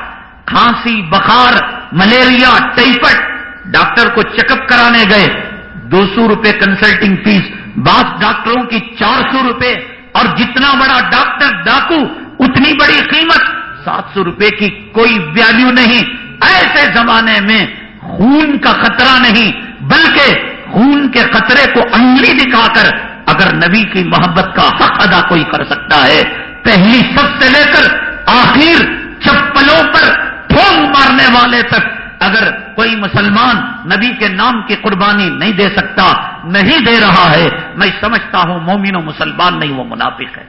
کھانسی، بخار، ملیریا ٹائفٹ ڈاکٹر کو چیک اپ کرانے گئے۔ دو سو روپے کنسلٹنگ فیس بعض ڈاکٹروں کی چار سو روپے۔ اور جتنا بڑا ڈاکٹر ڈاکو، اتنی بڑی قیمت۔ سات سو روپے کی کوئی ویلیو نہیں۔ ایسے زمانے میں خون کا خطرہ نہیں، بلکہ خون کے خطرے کو انگلی دکھا کر اگر نبی کی محبت کا حق ادا کوئی کر سکتا ہے، پہلی سب سے لے کر آخر چپلوں پر ٹھونگ مارنے والے تک اگر کوئی مسلمان نبی کے نام کی قربانی نہیں دے سکتا، نہیں دے رہا ہے، میں سمجھتا ہوں مومن و مسلمان نہیں، وہ منافق ہے۔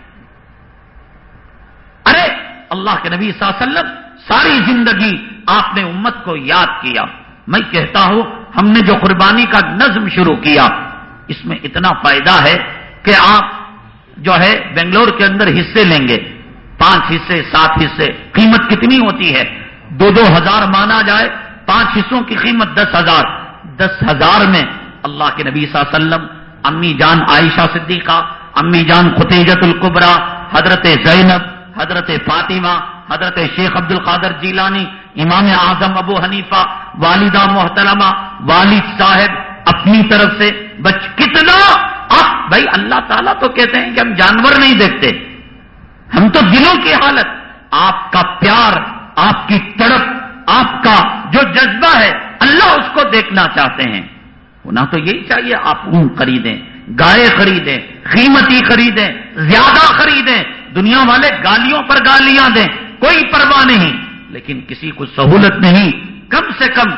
ارے، اللہ کے نبی صلی اللہ علیہ وسلم ساری زندگی آپ نے امت کو یاد کیا۔ میں کہتا ہوں، ہم نے جو قربانی کا نظم شروع کیا، اس میں اتنا فائدہ ہے کہ آپ جو ہے بنگلور کے اندر حصے لیں گے۔ پانچ حصے، سات حصے، قیمت کتنی ہوتی ہے؟ دو دو ہزار مانا جائے، پانچ حصوں کی قیمت دس ہزار۔ دس ہزار میں اللہ کے نبی صلی اللہ علیہ وسلم، امی جان عائشہ صدیقہ، امی جان ختیجت القبرا حضرت زینب، حضرت فاطمہ، حضرت شیخ عبد القادر جیلانی، امام اعظم ابو حنیفہ، والدہ محترمہ، والد صاحب، اپنی طرف سے، بچ کتنا؟ آپ بھائی اللہ تعالیٰ تو کہتے ہیں کہ ہم جانور نہیں دیکھتے۔ ہم تو دلوں کی حالت، آپ کا پیار، آپ کی تڑپ، آپ کا جو جذبہ ہے، اللہ اس کو دیکھنا چاہتے ہیں۔ ہونا تو یہی چاہیے، آپ اون خریدیں، گائے خریدیں، قیمتی خریدیں، زیادہ خریدیں، دنیا والے گالیوں پر گالیاں دیں، کوئی پرواہ نہیں۔ لیکن کسی کو سہولت نہیں۔ کم سے کم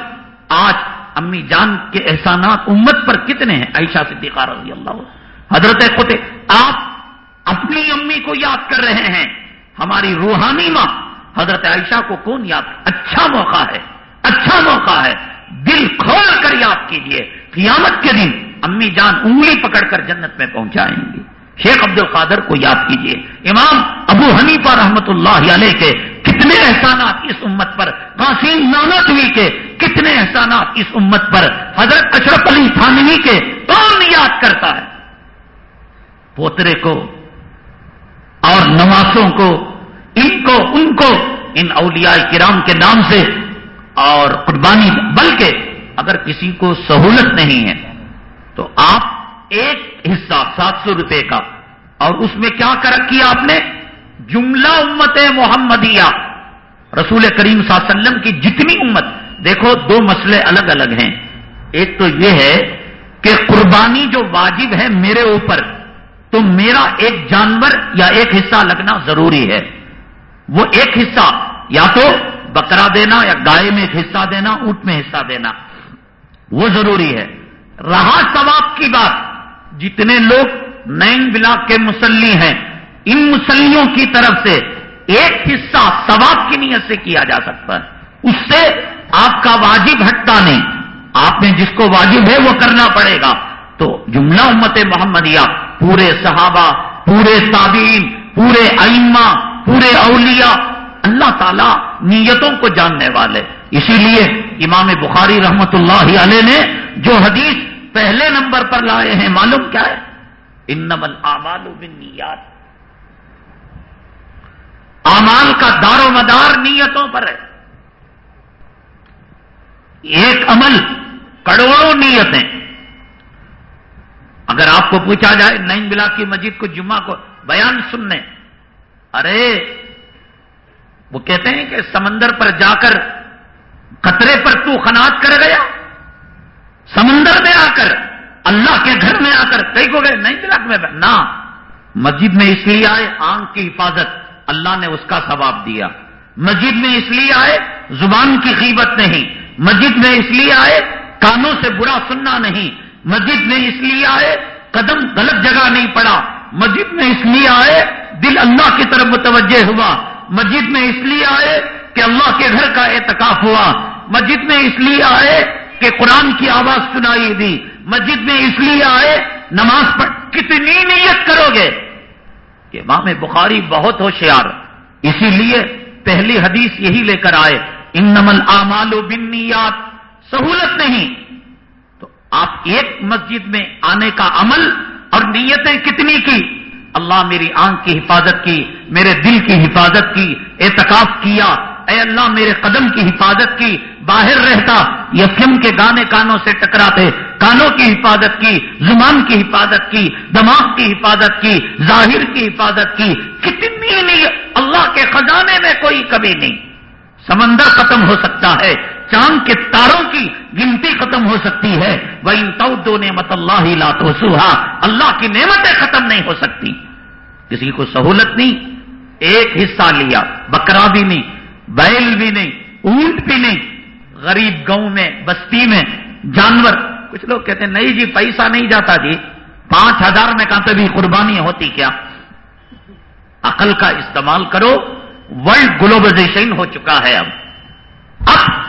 آج امی جان کے احسانات امت پر کتنے ہیں؟ عائشہ صدیقہ رضی اللہ حضرت خود آپ اپنی امی کو یاد کر رہے ہیں۔ ہماری روحانی ماں حضرت عائشہ کو کون یاد؟ اچھا موقع ہے۔ اچھا موقع ہے۔ دل کھول کر یاد کیجیے۔ قیامت کے دن امی جان انگلی پکڑ کر جنت میں پہنچائیں گی۔ شیخ عبد القادر کو یاد کیجیے۔ امام ابو حنیفہ رحمت اللہ علیہ کے کتنے احسانات اس امت پر، قاسم نانوی کے کتنے احسانات اس امت پر حضرت اشرف علی تھانوی کے کون یاد کرتا ہے؟ پوترے کو اور نواسوں کو، ان کو ان کو، ان اولیاء کرام کے نام سے اور قربانی، بلکہ اگر کسی کو سہولت نہیں ہے، تو آپ ایک حصہ سات سو روپے کا، اور اس میں کیا کر رکھی آپ نے؟ جملہ امت محمدیہ، رسول کریم صلی اللہ علیہ وسلم کی جتنی امت، دیکھو دو مسئلے الگ الگ ہیں۔ ایک تو یہ ہے کہ قربانی جو واجب ہے میرے اوپر تو میرا ایک جانور یا ایک حصہ لگنا ضروری ہے۔ وہ ایک حصہ یا تو بکرا دینا یا گائے میں ایک حصہ دینا، اونٹ میں حصہ دینا۔ وہ ضروری ہے۔ رہا ثواب کی بات، جتنے لوگ نین بلاک کے مسلی ہیں، ان مسلیوں کی طرف سے ایک حصہ ثواب کی نیت سے کیا جا سکتا ہے۔ اس سے آپ کا واجب ہٹتا نہیں۔ آپ نے جس کو واجب ہے وہ کرنا پڑے گا۔ تو جملہ امت محمدیہ پورے صحابہ، پورے تابعین، پورے ائمہ، پورے اولیاء، اللہ تعالی نیتوں کو جاننے والے۔ اسی لیے امام بخاری رحمت اللہ علیہ نے جو حدیث پہلے نمبر پر لائے ہیں، معلوم کیا ہے؟ ان نمل بالنیات۔ امال کا دار و مدار نیتوں پر ہے۔ ایک عمل کروڑوں نیتیں۔ اگر آپ کو پوچھا جائے نئی بلا کی مسجد کو جمعہ کو بیان سننے، ارے، وہ کہتے ہیں کہ سمندر پر جا کر خطرے پر تو خناط کر گیا، سمندر میں آ کر، اللہ کے گھر میں آ کر کئی کو گئے؟ نہیں ملا میں، نہ مسجد میں اس لیے آئے آنکھ کی حفاظت، اللہ نے اس کا ثواب دیا۔ مسجد میں اس لیے آئے زبان کی قیمت نہیں مسجد میں اس لیے آئے کانوں سے برا سننا نہیں۔ مسجد میں اس لیے آئے، قدم غلط جگہ نہیں پڑا۔ مسجد میں اس لیے آئے، دل اللہ کی طرف متوجہ ہوا۔ مسجد میں اس لیے آئے کہ اللہ کے گھر کا اعتکاف ہوا۔ مسجد میں اس لیے آئے کہ قرآن کی آواز سنائی دی۔ مسجد میں اس لیے آئے، نماز پڑھ کتنی نیت کرو گے؟ کہ امام بخاری بہت ہوشیار۔ اسی لیے پہلی حدیث یہی لے کر آئے ان نمل آمال و بنیات سہولت نہیں۔ آپ ایک مسجد میں آنے کا عمل اور نیتیں کتنی کی؟ اللہ میری آنکھ کی حفاظت کی، میرے دل کی حفاظت کی، اعتکاف کیا، اے اللہ میرے قدم کی حفاظت کی، باہر رہتا یہ فلم کے گانے کانوں سے ٹکراتے، کانوں کی حفاظت کی زبان کی حفاظت کی، دماغ کی حفاظت کی، ظاہر کی حفاظت کی، کتنی نہیں، اللہ کے خزانے میں کوئی کبھی نہیں۔ سمندر ختم ہو سکتا ہے چاند کے تاروں کی گنتی ختم ہو سکتی ہے۔ وہ ان تو نعمت اللہ لا تو سوہا اللہ کی نعمتیں ختم نہیں ہو سکتی۔ کسی کو سہولت نہیں، ایک حصہ لیا، بکرا بھی نہیں، بیل بھی نہیں، اونٹ بھی نہیں، غریب گاؤں میں، بستی میں، جانور۔ کچھ لوگ کہتے ہیں، نہیں جی پیسہ نہیں جاتا جی۔ پانچ ہزار میں کہاں پہ بھی قربانی ہوتی کیا؟ عقل کا استعمال کرو۔ ورلڈ گلوبلائزیشن ہو چکا ہے اب۔ اب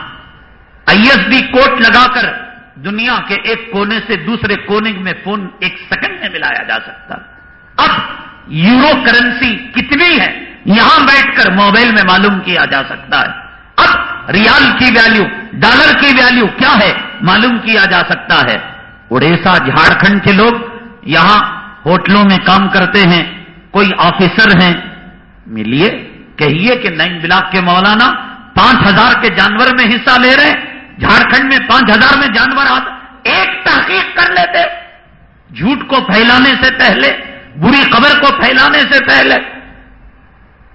آئی ایس کوٹ لگا کر دنیا کے ایک کونے سے دوسرے کونے میں فون ایک سیکنڈ میں ملایا جا سکتا۔ اب یورو کرنسی کتنی ہے؟ یہاں بیٹھ کر موبائل میں معلوم کیا جا سکتا ہے۔ اب ریال کی ویلیو، ڈالر کی ویلیو کیا ہے؟ معلوم کیا جا سکتا ہے۔ اڑیسا جھارکھنڈ کے لوگ یہاں ہوٹلوں میں کام کرتے ہیں۔ کوئی آفیسر ہیں۔ ملیے، کہیے کہ نئی بلاک کے مولانا پانچ ہزار کے جانور میں حصہ لے رہے ہیں۔ جھارکھنڈ میں پانچ ہزار میں جانور آتا ایک تحقیق کر لیتے۔ جھوٹ کو پھیلانے سے پہلے، بری خبر کو پھیلانے سے پہلے۔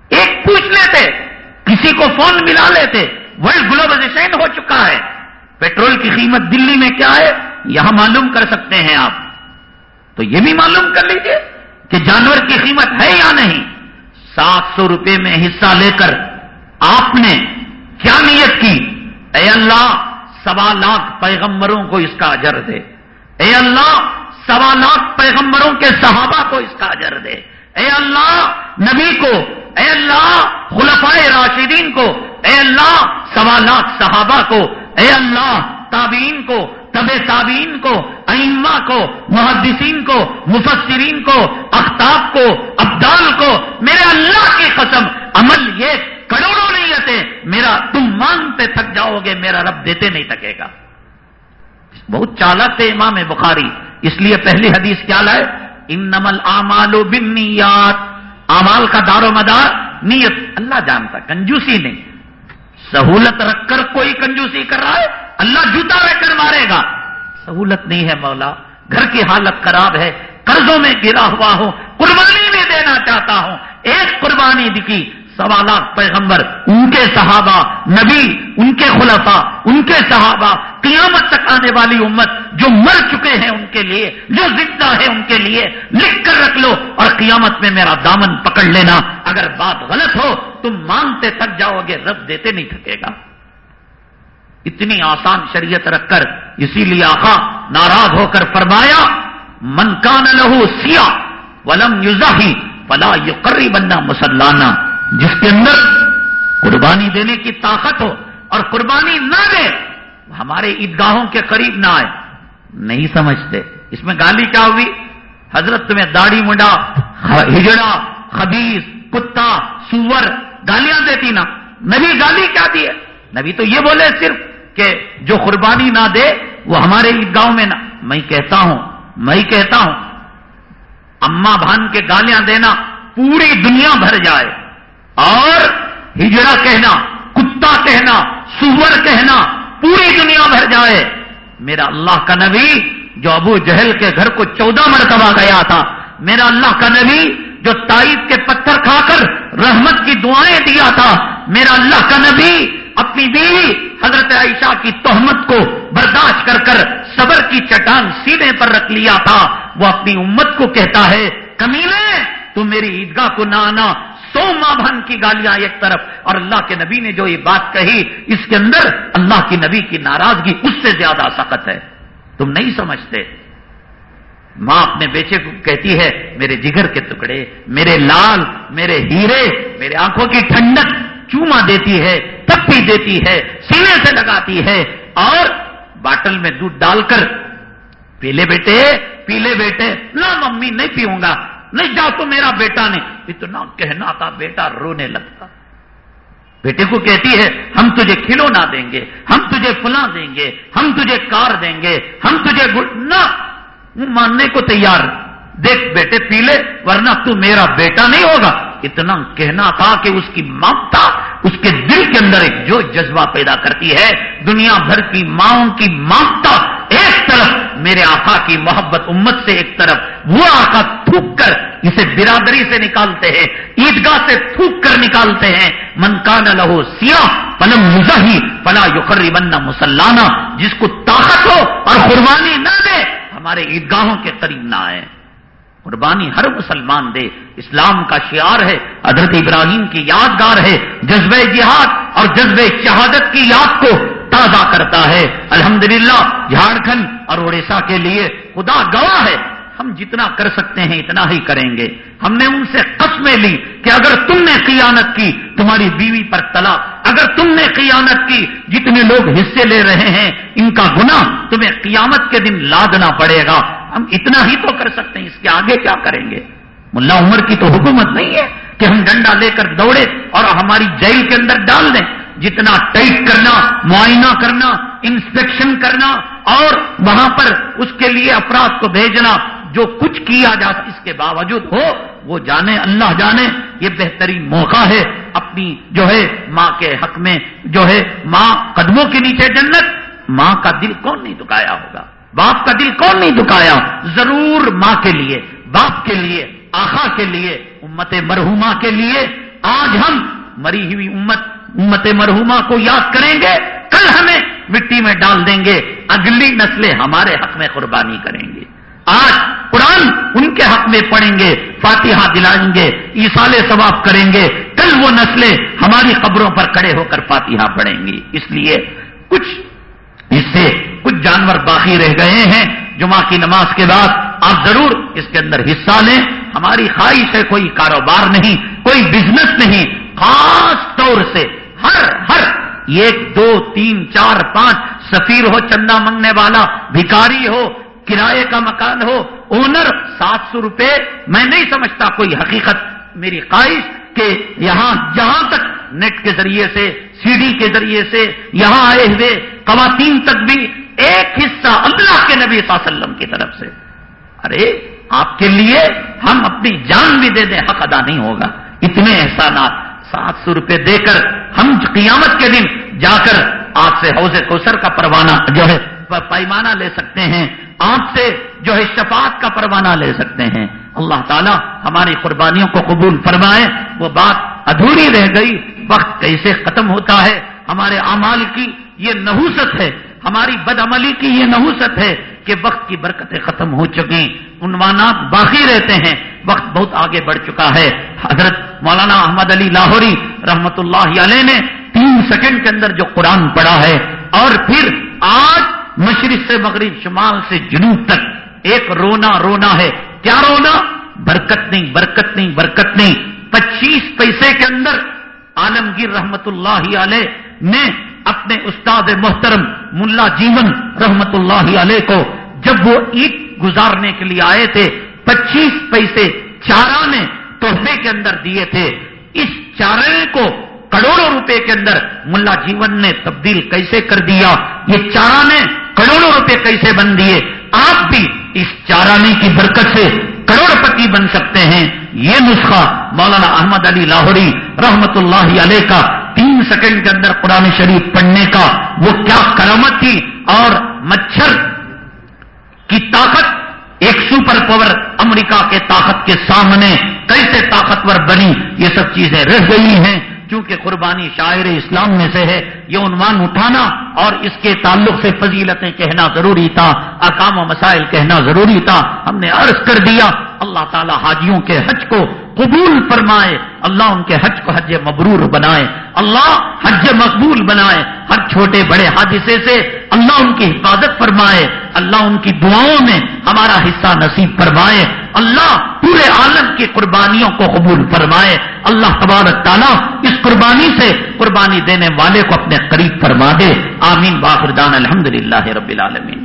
ایک پوچھ لیتے، کسی کو فون ملا لیتے، ورلڈ گلوبلائزیشن ہو چکا ہے۔ پیٹرول کی قیمت دلی میں کیا ہے؟ یہاں معلوم کر سکتے ہیں آپ۔ تو یہ بھی معلوم کر لیجیے کہ جانور کی قیمت ہے یا نہیں۔ سات سو روپے میں حصہ لے کر آپ نے کیا نیت کی؟ اے اللہ سوا لاکھ پیغمبروں کو اس کا اجر دے۔ اے اللہ، سوا لاکھ پیغمبروں کے صحابہ کو اس کا اجر دے۔ اے اللہ، نبی کو۔ اے اللہ، خلفائے راشدین کو۔ اے اللہ، سوا لاکھ صحابہ کو۔ اے اللہ، تابعین کو، طب تابعین کو، ائمہ کو، محدثین کو، مفسرین کو، اختاب کو، ابدال کو۔ میرے اللہ کی قسم، عمل یہ کروڑوں نہیں میرا تم مانگتے تھک جاؤ گے، میرا رب دیتے نہیں تھکے گا۔ بہت چالک تھے امام بخاری۔ اس لیے پہلی حدیث کیا لائے؟ ان نمل آمال و بنیات امال کا دار و مدار نیت۔ اللہ جانتا، کنجوسی نہیں۔ سہولت رکھ کر کوئی کنجوسی کر رہا ہے، اللہ جوتا رہ کر مارے گا۔ سہولت نہیں ہے مولا، گھر کی حالت خراب ہے، قرضوں میں گرا ہوا ہوں، قربانی بھی دینا چاہتا ہوں۔ ایک قربانی دکھی سوالات پیغمبر، ان کے صحابہ، نبی، ان کے خلفاء، ان کے صحابہ، قیامت تک آنے والی امت جو مر چکے ہیں ان کے لیے، جو زندہ ہے ان کے لیے، لکھ کر رکھ لو اور قیامت میں میرا دامن پکڑ لینا۔ اگر بات غلط ہو، تم مانگتے تک جاؤ گے، رب دیتے نہیں تھکے گا۔ اتنی آسان شریعت رکھ کر، اسی لیے آخا ناراض ہو کر فرمایا، من کان لہو سیا ولم یوزاہی فلا یقری بننا مسلانہ جس کے اندر قربانی دینے کی طاقت ہو اور قربانی نہ دے ہمارے عیدگاہوں کے قریب نہ آئے۔ نہیں سمجھتے۔ اس میں گالی کیا ہوئی؟ حضرت تمہیں داڑھی منڈا ہجڑا خبیز کتا، سور، گالیاں دیتی نا۔ نبی گالی کیا دی ہے؟ نبی تو یہ بولے صرف کہ جو قربانی نہ دے، وہ ہمارے عیدگاہوں میں نہ۔ میں کہتا ہوں، میں کہتا ہوں اما بھان کے گالیاں دینا پوری دنیا بھر جائے۔ اور ہجڑا کہنا، کتا کہنا، سور کہنا پوری دنیا بھر جائے۔ میرا اللہ کا نبی جو ابو جہل کے گھر کو چودہ مرتبہ گیا تھا۔ میرا اللہ کا نبی جو تائید کے پتھر کھا کر رحمت کی دعائیں دیا تھا۔ میرا اللہ کا نبی اپنی بیوی حضرت عائشہ کی تہمت کو برداشت کر کر صبر کی چٹان سینے پر رکھ لیا تھا۔ وہ اپنی امت کو کہتا ہے، کمیلے تم میری عیدگاہ کو نہ آنا۔ سو ماں بہن کی گالیاں ایک طرف اور اللہ کے نبی نے جو یہ بات کہی، اس کے اندر اللہ کی نبی کی ناراضگی اس سے زیادہ سخت ہے۔ تم نہیں سمجھتے۔ ماں اپنے بیچے کو کہتی ہے، میرے جگر کے ٹکڑے، میرے لال، میرے ہیرے، میرے آنکھوں کی ٹھنڈک چوما دیتی ہے، تپی دیتی ہے، سینے سے لگاتی ہے۔ اور باٹل میں دودھ ڈال کر، پیلے بیٹے پیلے بیٹے، نہ ممی، نہیں پیوں گا۔ نہیں جاؤ تو میرا بیٹا نہیں۔ اتنا کہنا تھا، بیٹا رونے لگتا۔ بیٹے کو کہتی ہے، ہم تجھے کھلونا دیں گے، ہم تجھے فلاں دیں گے، ہم تجھے کار دیں گے، ہم تجھے نہ ماننے کو تیار۔ دیکھ بیٹے، پی لے، ورنہ تو میرا بیٹا نہیں ہوگا۔ اتنا کہنا تھا کہ اس کی ممتا، اس کے دل کے اندر ایک جو جذبہ پیدا کرتی ہے، دنیا بھر کی ماؤں کی ممتا ایک طرف میرے آقا کی محبت امت سے ایک طرف، وہ آقا تھوک کر اسے برادری سے نکالتے ہیں، عیدگاہ سے تھوک کر نکالتے ہیں۔ منکان لہو سیاہ پلم مزاحی پلا یوکری بننا مسلانہ جس کو طاقت ہو اور قربانی نہ دے، ہمارے عیدگاہوں کے قریب نہ آئے۔ قربانی ہر مسلمان دے۔ اسلام کا شعار ہے، حضرت ابراہیم کی یادگار ہے۔ جذبہ جہاد اور جذبہ شہادت کی یاد کو تازہ کرتا ہے۔ الحمدللہ، جھارکھنڈ اور اڑیسہ کے لیے خدا گواہ ہے۔ ہم جتنا کر سکتے ہیں، اتنا ہی کریں گے۔ ہم نے ان سے قسمیں لی کہ اگر تم نے قیانت کی، تمہاری بیوی پر تلا اگر تم نے قیانت کی، جتنے لوگ حصے لے رہے ہیں، ان کا گنا تمہیں قیامت کے دن لادنا پڑے گا۔ ہم اتنا ہی تو کر سکتے ہیں، اس کے آگے کیا کریں گے؟ ملا عمر کی تو حکومت نہیں ہے کہ ہم ڈنڈا لے کر دوڑے اور ہماری جیل کے اندر ڈال دیں۔ جتنا ٹائٹ کرنا، معائنہ کرنا، انسپیکشن کرنا اور وہاں پر اس کے لیے افراد کو بھیجنا، جو کچھ کیا جاتا اس کے باوجود ہو، وہ جانے، اللہ جانے، یہ بہترین موقع ہے اپنی جو ہے ماں کے حق میں، جو ہے ماں قدموں کے نیچے جنت، ماں کا دل کون نہیں دکایا ہوگا؟ باپ کا دل کون نہیں دکایا ضرور ماں کے لیے، باپ کے لیے آخا کے لیے، امت مرحوما کے لیے، آج ہم مری ہوئی امت امت مرحوما کو یاد کریں گے، کل ہمیں مٹی میں ڈال دیں گے، اگلی نسلیں ہمارے حق میں قربانی کریں گے۔ آج قرآن ان کے حق میں پڑھیں گے، فاتحہ دلائیں گے ایسال ثواب کریں گے۔ کل وہ نسلیں ہماری قبروں پر کھڑے ہو کر فاتحہ پڑھیں گی۔ اس لیے کچھ اس سے کچھ جانور باقی رہ گئے ہیں۔ جمعہ کی نماز کے بعد آپ ضرور اس کے اندر حصہ لیں۔ ہماری خواہش ہے، کوئی کاروبار نہیں، کوئی بزنس نہیں، خاص طور سے ہر ہر ایک دو تین چار پانچ سفیر ہو، چندہ منگنے والا، بھکاری ہو، کرائے کا مکان ہو، اونر سات سو روپے، میں نہیں سمجھتا کوئی حقیقت میری خواہش کہ یہاں، جہاں تک نیٹ کے ذریعے سے، سی ڈی کے ذریعے سے یہاں آئے ہوئے خواتین تک بھی ایک حصہ اللہ کے نبی صلی اللہ علیہ وسلم کی طرف سے۔ ارے، آپ کے لیے ہم اپنی جان بھی دے دیں، حق ادا نہیں ہوگا۔ اتنے احسانات سات سو روپے دے کر ہم قیامت کے دن جا کر آپ سے حوض کوسر کا پروانہ جو ہے، پیمانہ لے سکتے ہیں۔ آپ سے جو ہے شفاعت کا پروانہ لے سکتے ہیں۔ اللہ تعالیٰ ہماری قربانیوں کو قبول فرمائے۔ وہ بات ادھوری رہ گئی۔ وقت کیسے ختم ہوتا ہے؟ ہمارے اعمال کی یہ نحوست ہے۔ ہماری بد عملی کی یہ نحوست ہے کہ وقت کی برکتیں ختم ہو چکی عنوانات باقی رہتے ہیں۔ وقت بہت آگے بڑھ چکا ہے۔ حضرت مولانا احمد علی لاہوری رحمت اللہ علیہ نے تین سیکنڈ کے اندر جو قرآن پڑھا ہے اور پھر آج مشرق سے مغرب شمال سے جنوب تک ایک رونا رونا ہے۔ کیا رونا؟ برکت نہیں برکت نہیں برکت نہیں۔ پچیس پیسے کے اندر عالمگیر رحمت اللہ علیہ نے اپنے استاد محترم ملا جیون رحمت اللہ علیہ کو جب وہ عید گزارنے کے لیے آئے تھے، پچیس پیسے چارہ نے تحفے کے اندر دیے تھے۔ اس چارے کو کروڑوں روپے کے اندر ملا جیون نے تبدیل کیسے کر دیا؟ یہ چارانے کروڑوں روپے کیسے بن دیے؟ آپ بھی اس چارانے کی برکت سے کروڑ پتی بن سکتے ہیں۔ یہ نسخہ مولانا احمد علی لاہوری رحمت اللہ علیہ کا تین سیکنڈ کے اندر قرآن شریف پڑھنے کا وہ کیا کرامت تھی اور مچھر کی طاقت، ایک سپر پاور امریکہ کے طاقت کے سامنے کیسے طاقتور بنی، یہ سب چیزیں رہ گئی ہیں۔ چونکہ قربانی شاعر اسلام میں سے ہے، یہ عنوان اٹھانا اور اس کے تعلق سے فضیلتیں کہنا ضروری تھا اقام و مسائل کہنا ضروری تھا۔ ہم نے عرض کر دیا اللہ تعالی حاجیوں کے حج کو قبول فرمائے، اللہ ان کے حج کو حج مبرور بنائے، اللہ حج مقبول بنائے، ہر چھوٹے بڑے حادثے سے اللہ ان کی حفاظت فرمائے، اللہ ان کی دعاؤں میں ہمارا حصہ نصیب فرمائے، اللہ پورے عالم کی قربانیوں کو قبول فرمائے، اللہ تبارک تعالیٰ اس قربانی سے قربانی دینے والے کو اپنے قریب فرما دے، آمین باخردان الحمد للہ رب العالمین۔